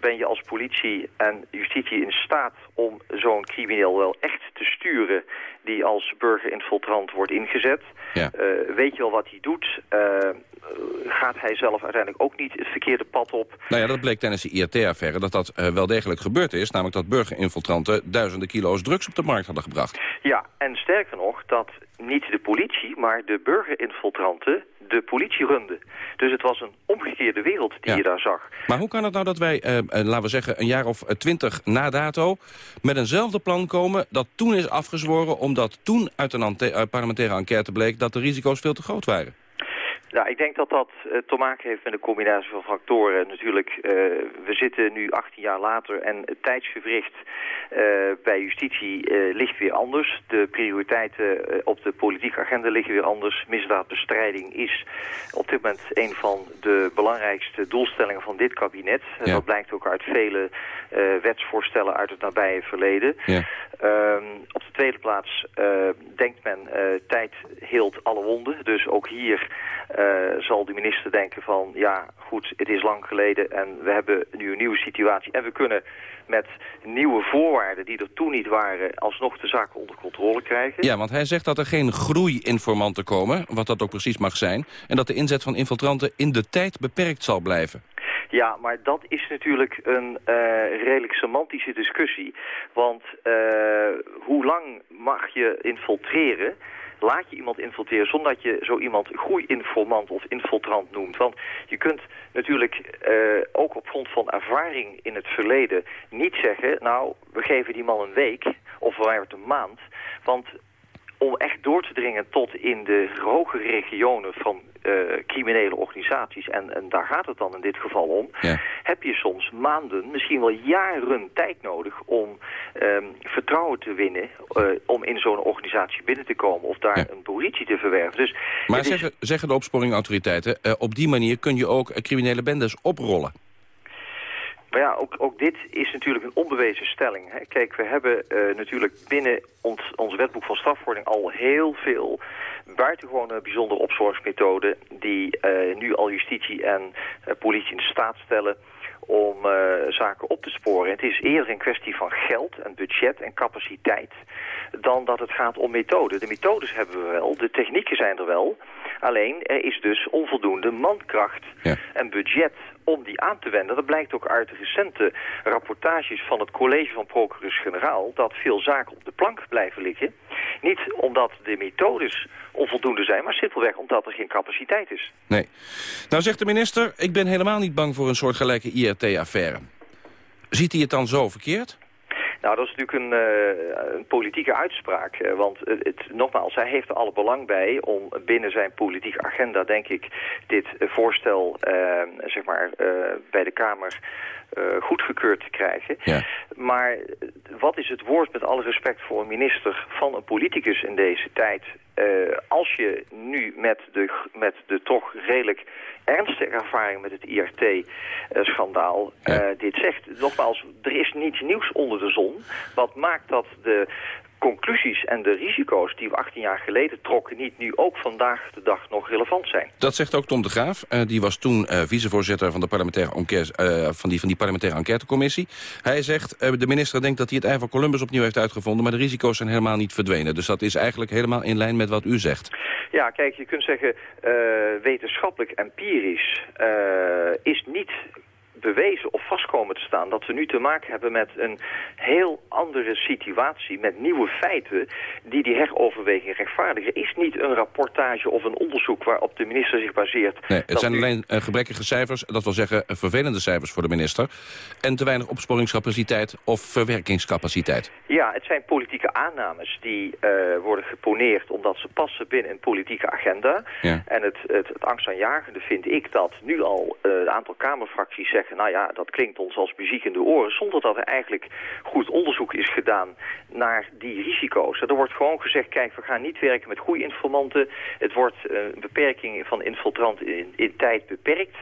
ben je als politie en justitie in staat om zo'n crimineel wel echt te sturen die als burgerinfiltrant wordt ingezet? Ja. Eh, weet je wel wat hij doet? Eh, gaat hij zelf uiteindelijk ook niet het verkeerde pad op? Nou ja, dat bleek tijdens de IRT-affaire dat dat eh, wel degelijk gebeurd is. Namelijk dat burgerinfiltranten duizenden kilo's drugs op de markt hadden gebracht. Ja, en sterker nog, dat niet de politie, maar de burgerinfiltranten de politie runden. Dus het was een omgekeerde wereld die Ja. je daar zag. Maar hoe kan het nou dat wij, eh, eh, laten we zeggen, een jaar of eh, twintig na dato... met eenzelfde plan komen dat toen is afgezworen... omdat toen uit een eh, parlementaire enquête bleek dat de risico's veel te groot waren? Nou, ik denk dat dat uh, te maken heeft met een combinatie van factoren. Natuurlijk, uh, we zitten nu 18 jaar later en het tijdsgevricht uh, bij justitie ligt weer anders. De prioriteiten op de politieke agenda liggen weer anders. Misdaadbestrijding is op dit moment een van de belangrijkste doelstellingen van dit kabinet. Ja. Dat blijkt ook uit vele wetsvoorstellen uit het nabije verleden. Ja. Ehm, op de tweede plaats denkt men, tijd heelt alle wonden. Dus ook hier uh, zal de minister denken van... ja, goed, het is lang geleden en we hebben nu een nieuwe situatie... en we kunnen met nieuwe voorwaarden die er toen niet waren... alsnog de zaken onder controle krijgen. Ja, want hij zegt dat er geen groei-informanten komen... wat dat ook precies mag zijn... en dat de inzet van infiltranten in de tijd beperkt zal blijven. Ja, maar dat is natuurlijk een uh, redelijk semantische discussie. Want uh, hoe lang mag je infiltreren laat je iemand infiltreren zonder dat je zo iemand groeiinformant of infiltrant noemt. Want je kunt natuurlijk uh, ook op grond van ervaring in het verleden niet zeggen... nou, we geven die man een week of we een maand. Want om echt door te dringen tot in de hogere regionen van criminele organisaties, en, en daar gaat het dan in dit geval om, ja. heb je soms maanden, misschien wel jaren tijd nodig om um, vertrouwen te winnen, uh, om in zo'n organisatie binnen te komen of daar ja. een positie te verwerven. Dus maar zeggen, is... zeggen de opsporingautoriteiten, uh, op die manier kun je ook criminele bendes oprollen? Maar ja, ook, ook dit is natuurlijk een onbewezen stelling. Hè. Kijk, we hebben uh, natuurlijk binnen ons, ons wetboek van strafvordering al heel veel buitengewone bijzondere opsporingsmethoden die uh, nu al justitie en uh, politie in staat stellen om zaken op te sporen. Het is eerder een kwestie van geld en budget en capaciteit dan dat het gaat om methoden. De methodes hebben we wel, de technieken zijn er wel. Alleen er is dus onvoldoende mankracht ja. en budget om die aan te wenden. Dat blijkt ook uit recente rapportages van het college van procureurs-generaal... dat veel zaken op de plank blijven liggen. Niet omdat de methodes onvoldoende zijn, maar simpelweg omdat er geen capaciteit is. Nee. Nou zegt de minister, ik ben helemaal niet bang voor een soortgelijke IRT-affaire. Ziet hij het dan zo verkeerd? Nou, dat is natuurlijk een, uh, een politieke uitspraak. Uh, want het, nogmaals, hij heeft er alle belang bij om binnen zijn politieke agenda, denk ik, dit voorstel zeg maar, bij de Kamer goedgekeurd te krijgen. Ja. Maar wat is het woord, met alle respect voor een minister, van een politicus in deze tijd... Uh, als je nu met de, met de toch redelijk ernstige ervaring met het IRT-schandaal uh, ja. dit zegt. Nogmaals, er is niets nieuws onder de zon. Wat maakt dat de conclusies en de risico's die we 18 jaar geleden trokken... niet nu ook vandaag de dag nog relevant zijn. Dat zegt ook Tom de Graaf. Uh, die was toen uh, vicevoorzitter van, de parlementaire enquête, uh, van, die, van die parlementaire enquêtecommissie. Hij zegt, de minister denkt dat hij het ei van Columbus opnieuw heeft uitgevonden... maar de risico's zijn helemaal niet verdwenen. Dus dat is eigenlijk helemaal in lijn met wat u zegt. Ja, kijk, je kunt zeggen, wetenschappelijk empirisch is niet bewezen of vastkomen te staan dat we nu te maken hebben met een heel andere situatie, met nieuwe feiten die die heroverweging rechtvaardigen. Is niet een rapportage of een onderzoek waarop de minister zich baseert. Nee, het zijn alleen uh, gebrekkige cijfers, dat wil zeggen uh, vervelende cijfers voor de minister, en te weinig opsporingscapaciteit of verwerkingscapaciteit. Ja, het zijn politieke aannames die uh, worden geponeerd omdat ze passen binnen een politieke agenda. Ja. En het, het, het angstaanjagende vind ik dat nu al een aantal Kamerfracties zeggen nou ja, dat klinkt ons als muziek in de oren... zonder dat er eigenlijk goed onderzoek is gedaan naar die risico's. Er wordt gewoon gezegd, kijk, we gaan niet werken met goede informanten. Het wordt uh, een beperking van infiltranten in, in, tijd beperkt.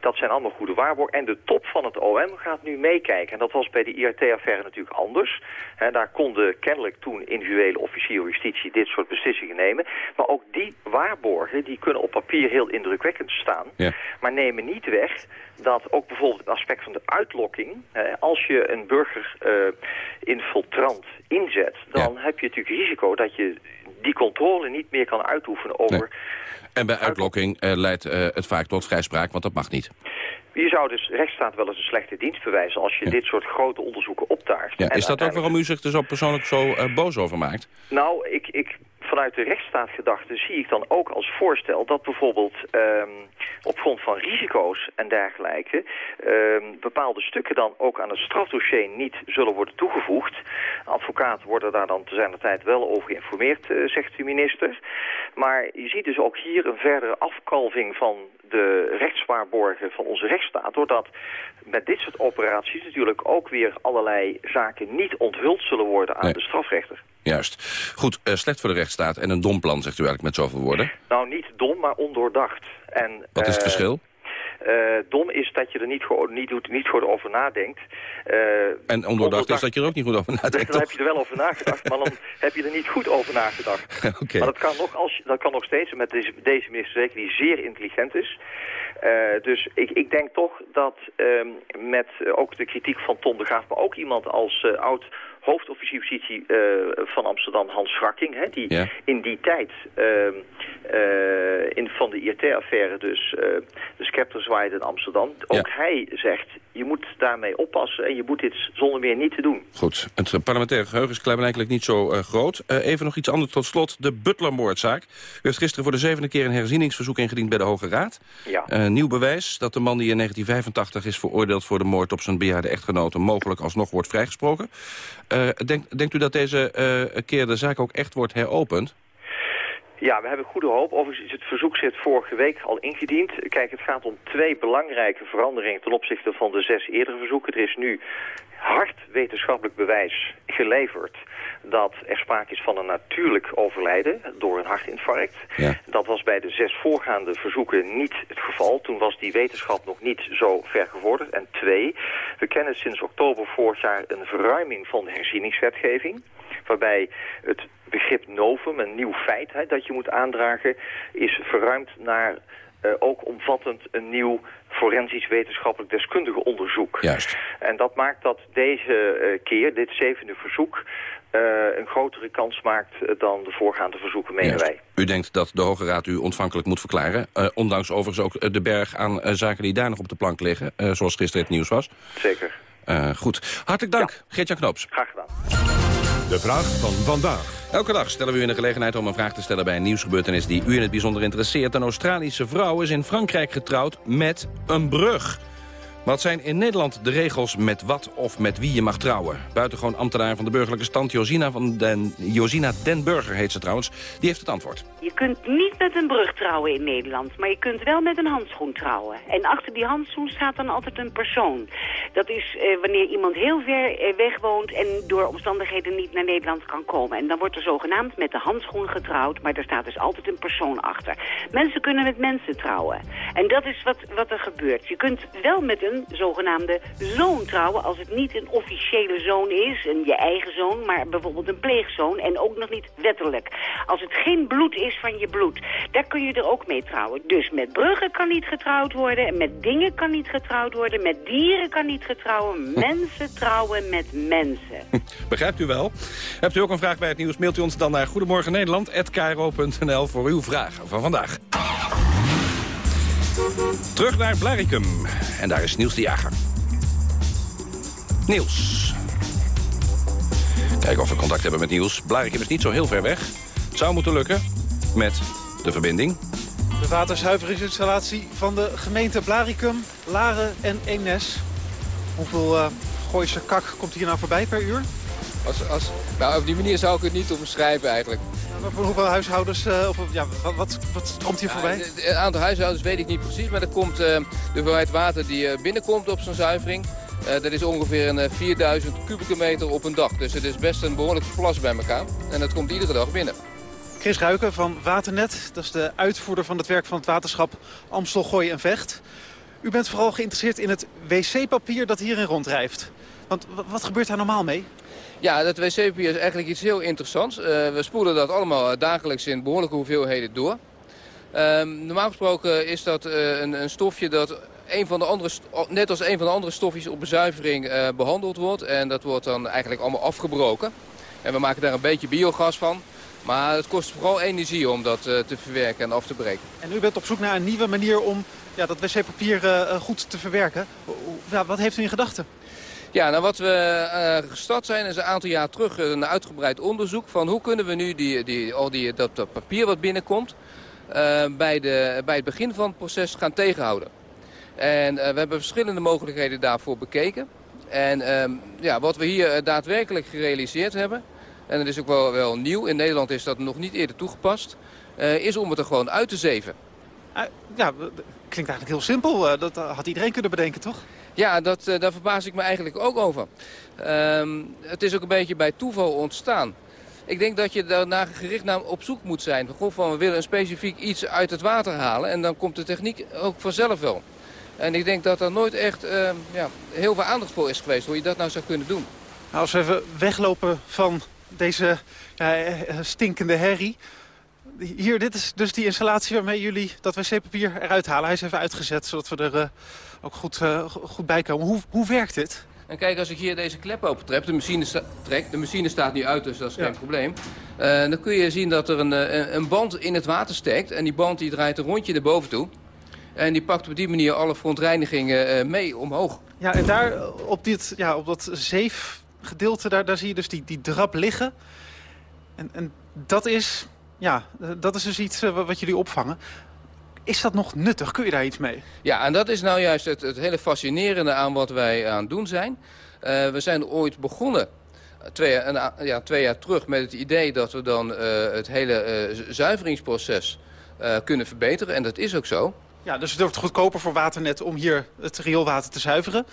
Dat zijn allemaal goede waarborgen. En de top van het OM gaat nu meekijken. En dat was bij de IRT-affaire natuurlijk anders. He, daar konden kennelijk toen individuele officieren justitie dit soort beslissingen nemen. Maar ook die waarborgen, die kunnen op papier heel indrukwekkend staan. Ja. Maar nemen niet weg dat ook bijvoorbeeld het aspect van de uitlokking... Eh, als je een burger-infiltrant uh, inzet... dan ja. heb je natuurlijk risico dat je die controle niet meer kan uitoefenen over... Nee. En bij uitlokking uh, leidt uh, het vaak tot vrijspraak, want dat mag niet. Je zou dus rechtsstaat wel eens een slechte dienst bewijzen... als je ja. dit soort grote onderzoeken optaart. Ja, is dat ook waarom u zich er zo persoonlijk zo uh, boos over maakt? Nou, ik, ik vanuit de rechtsstaatgedachte zie ik dan ook als voorstel dat bijvoorbeeld ehm, op grond van risico's en dergelijke ehm, bepaalde stukken dan ook aan het strafdossier niet zullen worden toegevoegd. Advocaten worden daar dan te zijner tijd wel over geïnformeerd, eh, zegt de minister. Maar je ziet dus ook hier een verdere afkalving van de rechtswaarborgen van onze rechtsstaat... doordat met dit soort operaties natuurlijk ook weer allerlei zaken niet onthuld zullen worden aan de strafrechter. Juist. Goed, uh, slecht voor de rechtsstaat en een dom plan, zegt u eigenlijk met zoveel woorden. Nou, niet dom, maar ondoordacht. En, Wat is het uh, verschil? Uh, dom is dat je er niet, niet, niet goed over nadenkt. Uh, en ondoordacht is dat je er ook niet goed over nadenkt, <laughs> Dan heb je er wel over nagedacht, maar dan <laughs> heb je er niet goed over nagedacht. <laughs> okay. Maar dat kan, nog als, dat kan nog steeds, met deze, deze minister zeker, die zeer intelligent is. Uh, dus ik, ik denk toch dat uh, met ook de kritiek van Tom de Graaf... maar ook iemand als oud hoofdofficier justitie uh, van Amsterdam, Hans Schrakking... Hè, die ja. in die tijd in, van de IRT-affaire dus de scepter zwaaide in Amsterdam... ook ja. hij zegt, je moet daarmee oppassen en je moet dit zonder meer niet te doen. Goed, het parlementaire geheugen is blijkbaar niet zo groot. even nog iets anders tot slot, de Butlermoordzaak. U heeft gisteren voor de zevende keer een herzieningsverzoek ingediend bij de Hoge Raad. Ja nieuw bewijs dat de man die in 1985 is veroordeeld voor de moord op zijn bejaarde echtgenote mogelijk alsnog wordt vrijgesproken. Denk, denkt u dat deze keer de zaak ook echt wordt heropend? Ja, we hebben goede hoop. Overigens is het verzoek zit vorige week al ingediend. Kijk, het gaat om twee belangrijke veranderingen ten opzichte van de zes eerdere verzoeken. Er is nu hard wetenschappelijk bewijs geleverd dat er sprake is van een natuurlijk overlijden door een hartinfarct. Ja. Dat was bij de zes voorgaande verzoeken niet het geval. Toen was die wetenschap nog niet zo ver gevorderd. En twee, we kennen sinds oktober vorig jaar een verruiming van de herzieningswetgeving. Waarbij het begrip novum, een nieuw feit hè, dat je moet aandragen, is verruimd naar uh, ook omvattend een nieuw forensisch wetenschappelijk deskundige onderzoek. Juist. En dat maakt dat deze uh, keer, dit zevende verzoek, uh, een grotere kans maakt dan de voorgaande verzoeken, menen Juist. wij. U denkt dat de Hoge Raad u ontvankelijk moet verklaren. Ondanks overigens ook de berg aan zaken die daar nog op de plank liggen. Zoals gisteren het nieuws was. Zeker. goed. Hartelijk dank, ja. Geert-Jan Knoops. Graag gedaan. De vraag van vandaag. Elke dag stellen we u de gelegenheid om een vraag te stellen bij een nieuwsgebeurtenis die u in het bijzonder interesseert. Een Australische vrouw is in Frankrijk getrouwd met een brug. Wat zijn in Nederland de regels met wat of met wie je mag trouwen? Buitengewoon ambtenaar van de burgerlijke stand, Josina, van den, Josina den Burger heet ze trouwens, die heeft het antwoord. Je kunt niet met een brug trouwen in Nederland, maar je kunt wel met een handschoen trouwen. En achter die handschoen staat dan altijd een persoon. Dat is eh, wanneer iemand heel ver eh, weg woont en door omstandigheden niet naar Nederland kan komen. En dan wordt er zogenaamd met de handschoen getrouwd, maar er staat dus altijd een persoon achter. Mensen kunnen met mensen trouwen. En dat is wat, wat er gebeurt. Je kunt wel met een zogenaamde zoon trouwen als het niet een officiële zoon is, een je eigen zoon, maar bijvoorbeeld een pleegzoon en ook nog niet wettelijk. Als het geen bloed is van je bloed, daar kun je er ook mee trouwen. Dus met bruggen kan niet getrouwd worden, met dingen kan niet getrouwd worden, met dieren kan niet getrouwd <laughs> Mensen trouwen met mensen. <laughs> Begrijpt u wel? Hebt u ook een vraag bij het nieuws, mailt u ons dan naar Goedemorgen Nederland@kro.nl voor uw vraag van vandaag. Terug naar Blaricum. En daar is Niels de Jager. Niels. Kijken of we contact hebben met Niels. Blaricum is niet zo heel ver weg. Het zou moeten lukken met de verbinding. De waterzuiveringsinstallatie van de gemeente Blaricum, Laren en Eemnes. Hoeveel uh, Gooise kak komt hier nou voorbij per uur? Als, als, nou, op die manier zou ik het niet omschrijven eigenlijk. Ja, voor hoeveel huishoudens, uh, of, ja, wat, wat, wat komt hier ja, voorbij? Het aantal huishoudens weet ik niet precies, maar er komt uh, de hoeveelheid water die uh, binnenkomt op zo'n zuivering. dat is ongeveer een 4000 kubieke meter op een dag. Dus het is best een behoorlijke plas bij elkaar. En dat komt iedere dag binnen. Chris Ruiken van Waternet, dat is de uitvoerder van het werk van het waterschap Amstel, Gooi en Vecht. U bent vooral geïnteresseerd in het wc-papier dat hierin rondrijft. Want wat gebeurt daar normaal mee? Ja, dat wc-papier is eigenlijk iets heel interessants. Uh, we spoelen dat allemaal dagelijks in behoorlijke hoeveelheden door. Uh, normaal gesproken is dat uh, een, een, stofje dat een van de andere, net als een van de andere stofjes op bezuivering behandeld wordt. En dat wordt dan eigenlijk allemaal afgebroken. En we maken daar een beetje biogas van. Maar het kost vooral energie om dat te verwerken en af te breken. En u bent op zoek naar een nieuwe manier om ja, dat wc-papier goed te verwerken. Ja, wat heeft u in gedachten? Ja, nou wat we uh, gestart zijn is een aantal jaar terug een uitgebreid onderzoek van hoe kunnen we nu die, die, al die, dat, papier wat binnenkomt uh, bij, de, bij het begin van het proces gaan tegenhouden. En uh, we hebben verschillende mogelijkheden daarvoor bekeken. En ehm, ja, wat we hier daadwerkelijk gerealiseerd hebben, en dat is ook wel, wel nieuw, in Nederland is dat nog niet eerder toegepast, is om het er gewoon uit te zeven. ja, klinkt eigenlijk heel simpel. dat had iedereen kunnen bedenken, toch? Ja, dat, uh, daar verbaas ik me eigenlijk ook over. Um, het is ook een beetje bij toeval ontstaan. Ik denk dat je daarna gericht naar op zoek moet zijn. Van we willen een specifiek iets uit het water halen. En dan komt de techniek ook vanzelf wel. En ik denk dat er nooit echt uh, ja, heel veel aandacht voor is geweest. Hoe je dat nou zou kunnen doen. Nou, als we even weglopen van deze ja, eh, stinkende herrie. Hier, dit is dus die installatie waarmee jullie dat wc-papier eruit halen. Hij is even uitgezet, zodat we er ook goed, uh, goed bij komen. Hoe, hoe werkt dit? En kijk, als ik hier deze klep opentrek, de machine, trek, de machine staat nu uit, dus dat is geen probleem. Uh, dan kun je zien dat er een, een, een, band in het water steekt. En die band die draait een rondje naar boven toe. En die pakt op die manier alle verontreinigingen uh, mee omhoog. Ja, en daar op, dit, ja, op dat zeefgedeelte, daar, daar zie je dus die, die drap liggen. En, en dat is ja, dat is dus iets wat jullie opvangen. Is dat nog nuttig? Kun je daar iets mee? Ja, en dat is nou juist het, het hele fascinerende aan wat wij aan het doen zijn. Uh, we zijn ooit begonnen twee, een, ja, twee jaar terug met het idee dat we dan uh, het hele uh, zuiveringsproces kunnen verbeteren. En dat is ook zo. Ja, dus het wordt goedkoper voor Waternet om hier het rioolwater te zuiveren.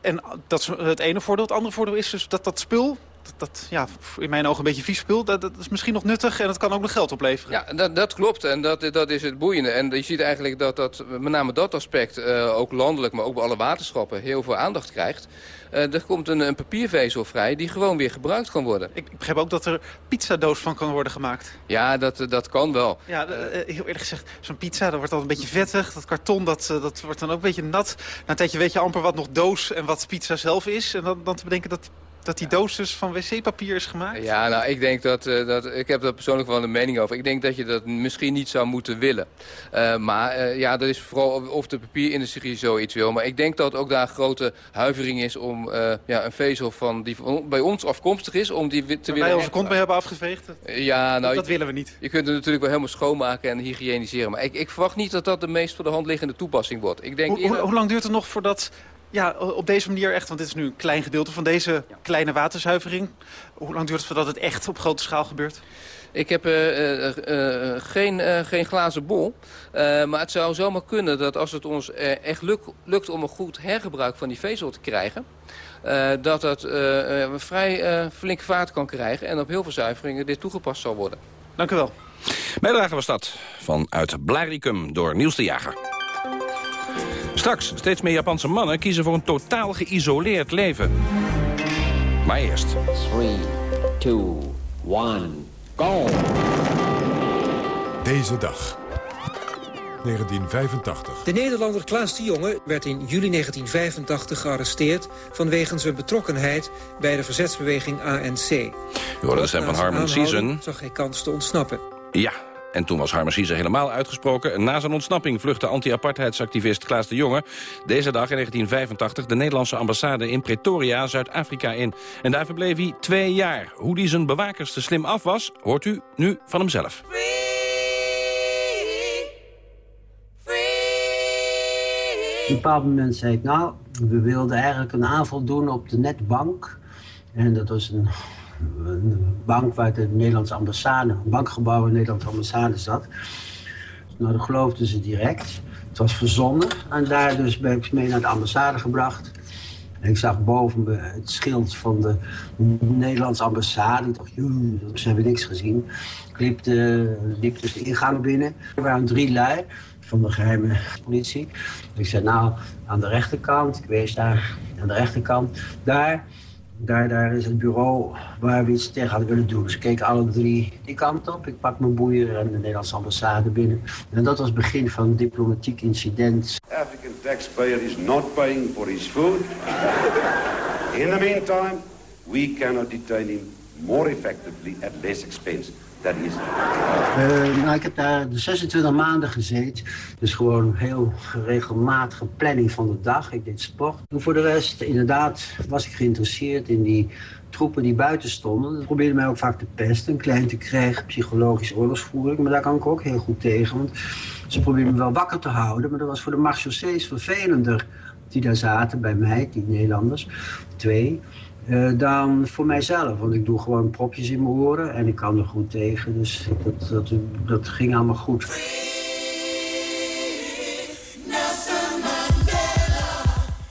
En dat is het ene voordeel. Het andere voordeel is dus dat dat spul dat, ja, in mijn ogen een beetje vies spul. Dat, dat, is misschien nog nuttig en dat kan ook nog geld opleveren. Ja, dat, dat klopt en dat, dat is het boeiende. En je ziet eigenlijk dat, dat met name dat aspect, uh, ook landelijk, maar ook bij alle waterschappen, heel veel aandacht krijgt. Uh, er komt een, een, papiervezel vrij die gewoon weer gebruikt kan worden. Ik, ik begrijp ook dat er pizzadoos van kan worden gemaakt. Ja, dat, dat kan wel. Ja, uh, heel eerlijk gezegd, zo'n pizza dat wordt dan een beetje vettig. Dat karton dat, dat wordt dan ook een beetje nat. Na een tijdje weet je amper wat nog doos en wat pizza zelf is. En dan, dan te bedenken dat dat die doos dus van wc-papier is gemaakt? Ja, nou, ik denk dat, uh, dat... Ik heb daar persoonlijk wel een mening over. Ik denk dat je dat misschien niet zou moeten willen. Uh, maar uh, ja, dat is vooral of de papierindustrie zoiets wil. Maar ik denk dat ook daar grote huivering is om ja, een vezel van die bij ons afkomstig is... om die te Waar willen... wij onze kont mee hebben afgeveegd? Ja, nou... Dat willen we niet. Je kunt het natuurlijk wel helemaal schoonmaken en hygiëniseren. Maar ik, ik verwacht niet dat dat de meest voor de hand liggende toepassing wordt. Ik denk hoe, hoe lang duurt het nog voordat ja, op deze manier echt, want dit is nu een klein gedeelte van deze kleine waterzuivering. Hoe lang duurt het voordat het echt op grote schaal gebeurt? Ik heb uh, uh, uh, geen, geen glazen bol. maar het zou zomaar kunnen dat als het ons echt lukt, lukt om een goed hergebruik van die vezel te krijgen... dat dat vrij flinke vaart kan krijgen en op heel veel zuiveringen dit toegepast zal worden. Dank u wel. Bijdrage was dat vanuit Blaricum door Niels de Jager. Straks, steeds meer Japanse mannen kiezen voor een totaal geïsoleerd leven. Maar eerst... 3, 2, 1, go! Deze dag. 1985. De Nederlander Klaas de Jonge werd in juli 1985 gearresteerd... vanwege zijn betrokkenheid bij de verzetsbeweging ANC. U hoorde de stem van Harmon Season. zag hij kans te ontsnappen. Ja, en toen was Harmesize helemaal uitgesproken. Na zijn ontsnapping vluchtte anti-apartheidsactivist Klaas de Jonge... deze dag in 1985 de Nederlandse ambassade in Pretoria, Zuid-Afrika in. En daar verbleef hij twee jaar. Hoe die zijn bewakers te slim af was, hoort u nu van hemzelf. Op een bepaald moment zei ik, nou, we wilden eigenlijk een aanval doen op de netbank. En dat was een een bank waar de Nederlandse ambassade, een bankgebouw waar de Nederlandse ambassade zat. Nou, dat geloofden ze direct. Het was verzonnen. En daar dus ben ik mee naar de ambassade gebracht. En ik zag boven me het schild van de Nederlandse ambassade. Ik dacht, ze hebben niks gezien. Ik liep, de, liep dus de ingang binnen. Er waren drie lui van de geheime politie. Ik zei, nou, aan de rechterkant. Ik wees daar, aan de rechterkant. Daar daar, is het bureau waar we iets tegen hadden willen doen. Ze keken alle drie die kant op. Ik pak mijn boeier en de Nederlandse ambassade binnen. En dat was het begin van een diplomatiek incident. African taxpayer is not paying for his food. In the meantime, we cannot detain him more effectively at less expense. Is? Uh, nou, ik heb daar 26 maanden gezeten. Dus gewoon heel regelmatige planning van de dag. Ik deed sport. Voor de rest, inderdaad, was ik geïnteresseerd in die troepen die buiten stonden. Dat probeerde mij ook vaak te pesten, een klein te krijgen, psychologisch oorlogsvoering. Maar daar kan ik ook heel goed tegen, want ze probeerden me wel wakker te houden. Maar dat was voor de marechaussées vervelender die daar zaten bij mij, die Nederlanders, twee... Uh, dan voor mijzelf. Want ik doe gewoon propjes in mijn oren en ik kan er goed tegen. Dus dat, dat, dat ging allemaal goed.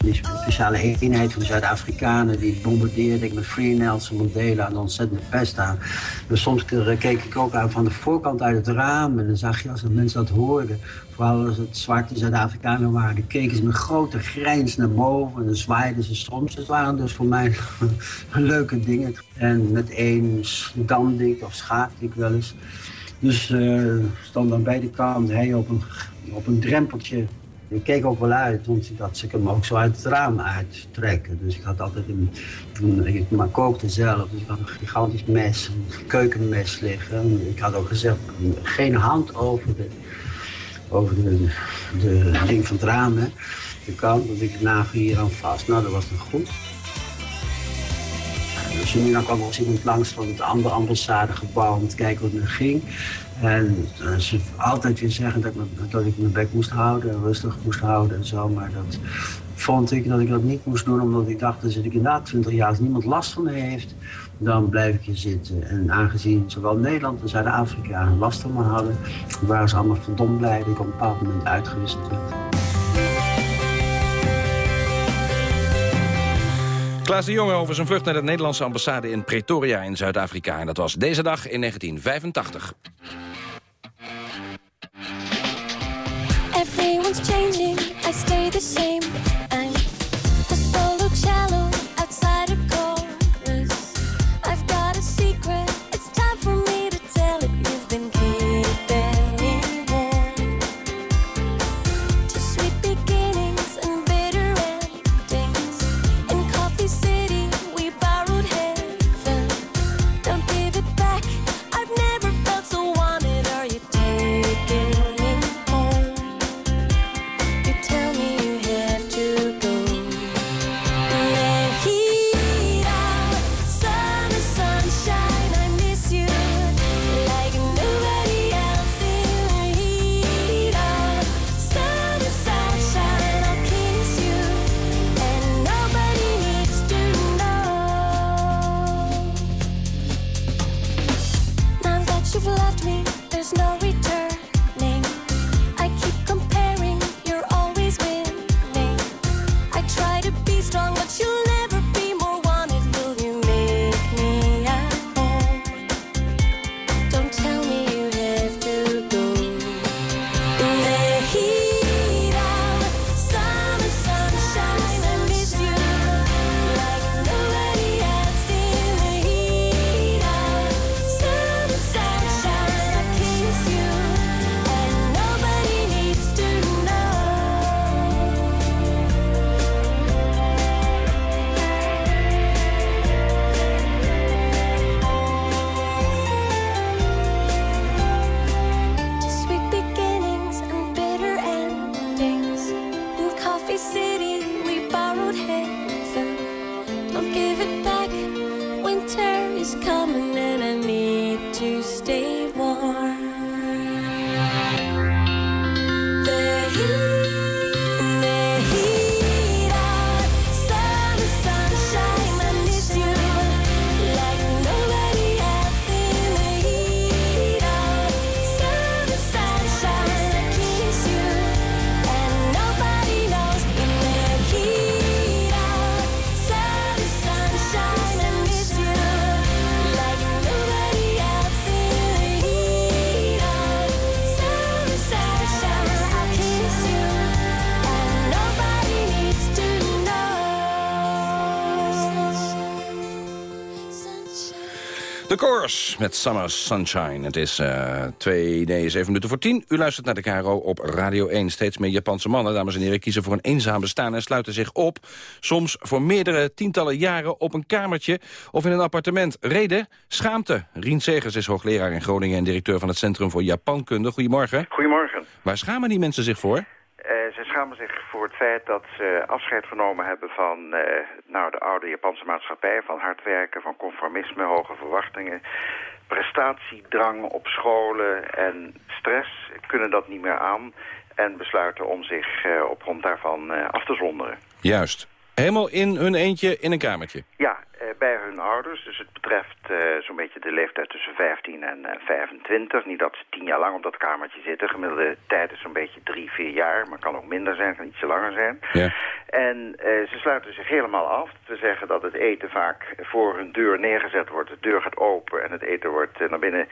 Die speciale eenheid van Zuid-Afrikanen die bombardeerde ik met Free Nelson Mandela en ontzettende pest aan. Dus soms keek ik ook aan van de voorkant uit het raam en dan zag je als de mensen dat hoorden, vooral als het zwarte Zuid-Afrikanen waren, keken ze met grote grijns naar boven en dan zwaaiden ze soms. Het waren dus voor mij <laughs> leuke dingen. En met één damde ik of schaakte ik wel eens. Dus uh, stond aan beide kanten hij op een, op een drempeltje ik keek ook wel uit, want ik dacht, ze kunnen hem ook zo uit het raam uittrekken. Dus ik had altijd een, ik maar kookte zelf, dus ik had een gigantisch mes, een keukenmes liggen. ik had ook gezegd, geen hand over de, over de, de ding van het raam, hè. de kant, dat ik nagel hier aan vast. Nou, dat was dan goed. Dus nu kwam er iemand langs van het andere ambassadegebouw om te kijken hoe het ging. En ze altijd weer zeggen dat ik, dat ik mijn bek moest houden en rustig moest houden en zo. Maar dat vond ik dat ik dat niet moest doen, omdat ik dacht, als ik inderdaad 20 jaar, als niemand last van me heeft, dan blijf ik hier zitten. En aangezien zowel Nederland als Zuid-Afrika last van me hadden, waren ze allemaal verdomd blij dat ik op een bepaald moment uitgewisseld werd. Klaas de Jonge over zijn vlucht naar de Nederlandse ambassade in Pretoria in Zuid-Afrika. En dat was deze dag in 1985. Everyone's changing, I stay the same. winter is coming and I need to stay warm. De Course met Summer Sunshine. Het is uh, twee, nee, zeven minuten voor tien. U luistert naar de KRO op Radio 1. Steeds meer Japanse mannen, dames en heren, kiezen voor een eenzaam bestaan... en sluiten zich op, soms voor meerdere tientallen jaren... op een kamertje of in een appartement. Reden? Schaamte. Rien Segers is hoogleraar in Groningen... en directeur van het Centrum voor Japankunde. Goedemorgen. Goedemorgen. Waar schamen die mensen zich voor? Ze schamen zich voor het feit dat ze afscheid genomen hebben van uh, nou, de oude Japanse maatschappij, van hard werken, van conformisme, hoge verwachtingen, prestatiedrang op scholen en stress, kunnen dat niet meer aan en besluiten om zich uh, op grond daarvan uh, af te zonderen. Juist. Helemaal in hun eentje in een kamertje? Ja, uh, bij hun ouders. Dus het betreft uh, zo'n beetje de leeftijd tussen 15 en uh, 25. Niet dat ze tien jaar lang op dat kamertje zitten. Gemiddelde tijd is zo'n beetje drie, vier jaar. Maar kan ook minder zijn, kan ietsje langer zijn. Ja. En ze sluiten zich helemaal af. We zeggen dat het eten vaak voor hun deur neergezet wordt. De deur gaat open en het eten wordt naar binnen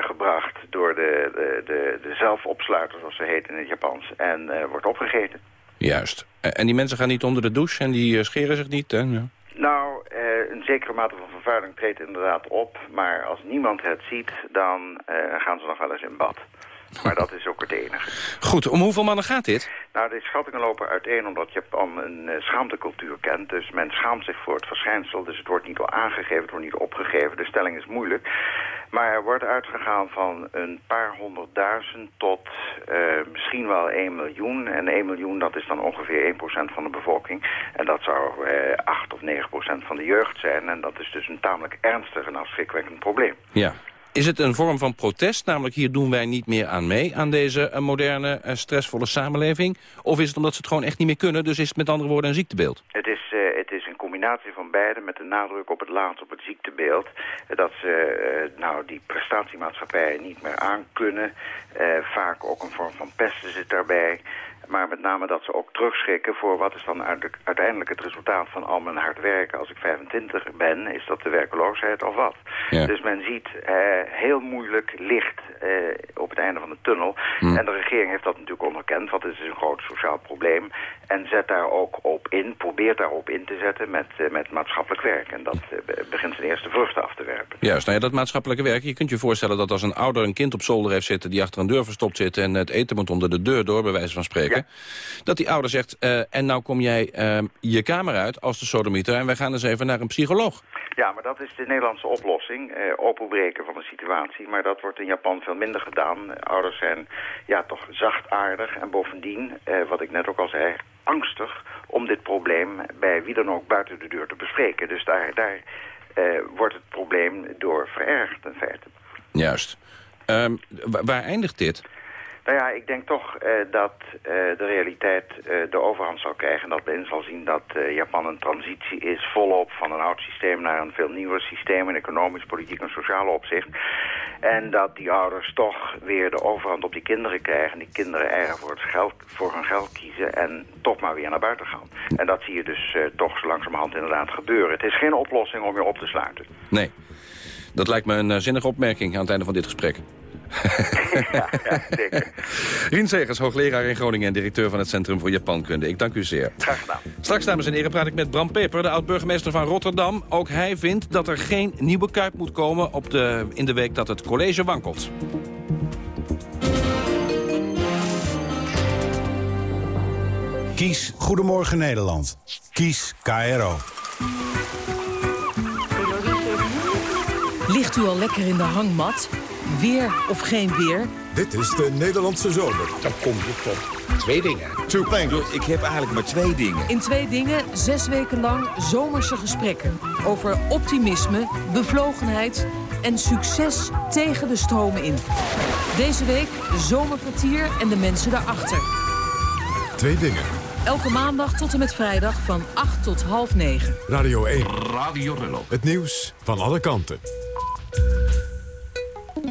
gebracht... door de, de, de, de zelfopsluiter, zoals ze heet in het Japans. En wordt opgegeten. Juist. En die mensen gaan niet onder de douche en die scheren zich niet? Hè? Nou, uh, een zekere mate van vervuiling treedt inderdaad op. Maar als niemand het ziet, dan gaan ze nog wel eens in bad. Maar dat is ook het enige. Goed, om hoeveel mannen gaat dit? Nou, de schattingen lopen uiteen omdat Japan een uh, schaamtecultuur kent. Dus men schaamt zich voor het verschijnsel. Dus het wordt niet al aangegeven, het wordt niet opgegeven. De stelling is moeilijk. Maar er wordt uitgegaan van een paar honderdduizend tot uh, misschien wel 1 miljoen. En 1 miljoen, dat is dan ongeveer 1% van de bevolking. En dat zou uh, 8 of 9% van de jeugd zijn. En dat is dus een tamelijk ernstig en afschrikwekkend probleem. Ja. Is het een vorm van protest? Namelijk hier doen wij niet meer aan mee, aan deze uh, moderne, uh, stressvolle samenleving? Of is het omdat ze het gewoon echt niet meer kunnen, dus is het met andere woorden een ziektebeeld? Het is, uh, het is een combinatie van beide met de nadruk op het laatst, op het ziektebeeld. Dat ze nou, die prestatiemaatschappij niet meer aankunnen. vaak ook een vorm van pesten zit daarbij. Maar met name dat ze ook terugschrikken voor wat is dan uiteindelijk het resultaat van al mijn hard werken. Als ik 25 ben, is dat de werkeloosheid of wat? Ja. Dus men ziet uh, heel moeilijk licht uh, op het einde van de tunnel. Hm. En de regering heeft dat natuurlijk onderkend, want het is een groot sociaal probleem. En zet daar ook op in, probeert daarop in te zetten met, uh, met maatschappelijk werk. En dat begint zijn eerste vruchten af te werpen. Juist, nou ja, dat maatschappelijke werk. Je kunt je voorstellen dat als een ouder een kind op zolder heeft zitten... die achter een deur verstopt zit en het eten moet onder de deur door, bij wijze van spreken... Ja. Dat die ouder zegt, uh, en nou kom jij uh, je kamer uit als de sodemieter... en wij gaan eens even naar een psycholoog. Ja, maar dat is de Nederlandse oplossing. Uh, openbreken van de situatie. Maar dat wordt in Japan veel minder gedaan. Ouders zijn ja, toch zachtaardig. En bovendien, wat ik net ook al zei, angstig om dit probleem bij wie dan ook buiten de deur te bespreken. Dus daar, daar uh, wordt het probleem door verergerd in feite. Juist. Um, waar eindigt dit? Nou ja, ik denk toch uh, dat uh, de realiteit uh, de overhand zal krijgen. En dat men zal zien dat Japan een transitie is volop van een oud systeem naar een veel nieuwer systeem in economisch, politiek en sociaal opzicht. En dat die ouders toch weer de overhand op die kinderen krijgen. En die kinderen eigen voor, het geld, voor hun geld kiezen en toch maar weer naar buiten gaan. En dat zie je dus toch zo langzamerhand inderdaad gebeuren. Het is geen oplossing om je op te sluiten. Nee. Dat lijkt me een zinnige opmerking aan het einde van dit gesprek. <laughs> ja, ja, zeker. Rien Segers, hoogleraar in Groningen en directeur van het Centrum voor Japankunde. Ik dank u zeer. Graag gedaan. Straks, dames en heren, praat ik met Bram Peper, de oud-burgemeester van Rotterdam. Ook hij vindt dat er geen nieuwe Kuip moet komen op de, in de week dat het college wankelt. Kies Goedemorgen Nederland. Kies KRO. Ligt u al lekker in de hangmat? Weer of geen weer? Dit is de Nederlandse zomer. Dan kom je tot twee dingen. Two things. Ik heb eigenlijk maar twee dingen. In twee dingen zes weken lang zomerse gesprekken. Over optimisme, bevlogenheid en succes tegen de stromen in. Deze week de zomerkwartier en de mensen daarachter. Twee dingen. Elke maandag tot en met vrijdag van 8 tot half 9. Radio 1. Radio Rello. Het nieuws van alle kanten.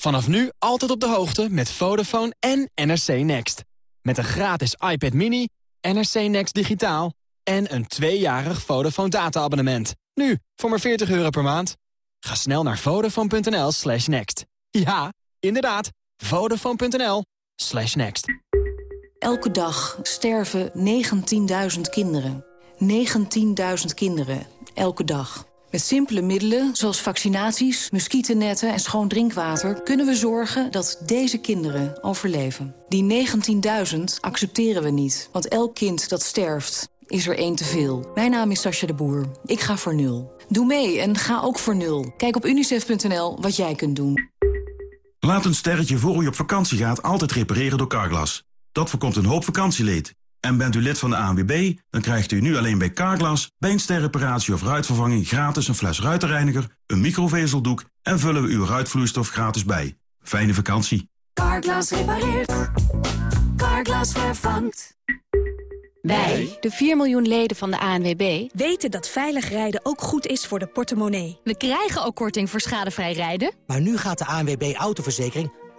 Vanaf nu altijd op de hoogte met Vodafone en NRC Next. Met een gratis iPad mini, NRC Next digitaal... en een tweejarig Vodafone data-abonnement. Nu, voor maar 40 euro per maand. Ga snel naar vodafone.nl slash next. Ja, inderdaad, vodafone.nl slash next. Elke dag sterven 19.000 kinderen. 19.000 kinderen, elke dag. Met simpele middelen, zoals vaccinaties, muggennetten en schoon drinkwater... kunnen we zorgen dat deze kinderen overleven. Die 19.000 accepteren we niet, want elk kind dat sterft is er één te veel. Mijn naam is Sascha de Boer. Ik ga voor nul. Doe mee en ga ook voor nul. Kijk op unicef.nl wat jij kunt doen. Laat een sterretje voor u op vakantie gaat altijd repareren door Carglass. Dat voorkomt een hoop vakantieleed. En bent u lid van de ANWB, dan krijgt u nu alleen bij Carglass... bij een sterreparatie of ruitvervanging gratis een fles ruitenreiniger... een microvezeldoek en vullen we uw ruitvloeistof gratis bij. Fijne vakantie. Carglass repareert. Carglass vervangt. Wij, de 4 miljoen leden van de ANWB... weten dat veilig rijden ook goed is voor de portemonnee. We krijgen ook korting voor schadevrij rijden. Maar nu gaat de ANWB Autoverzekering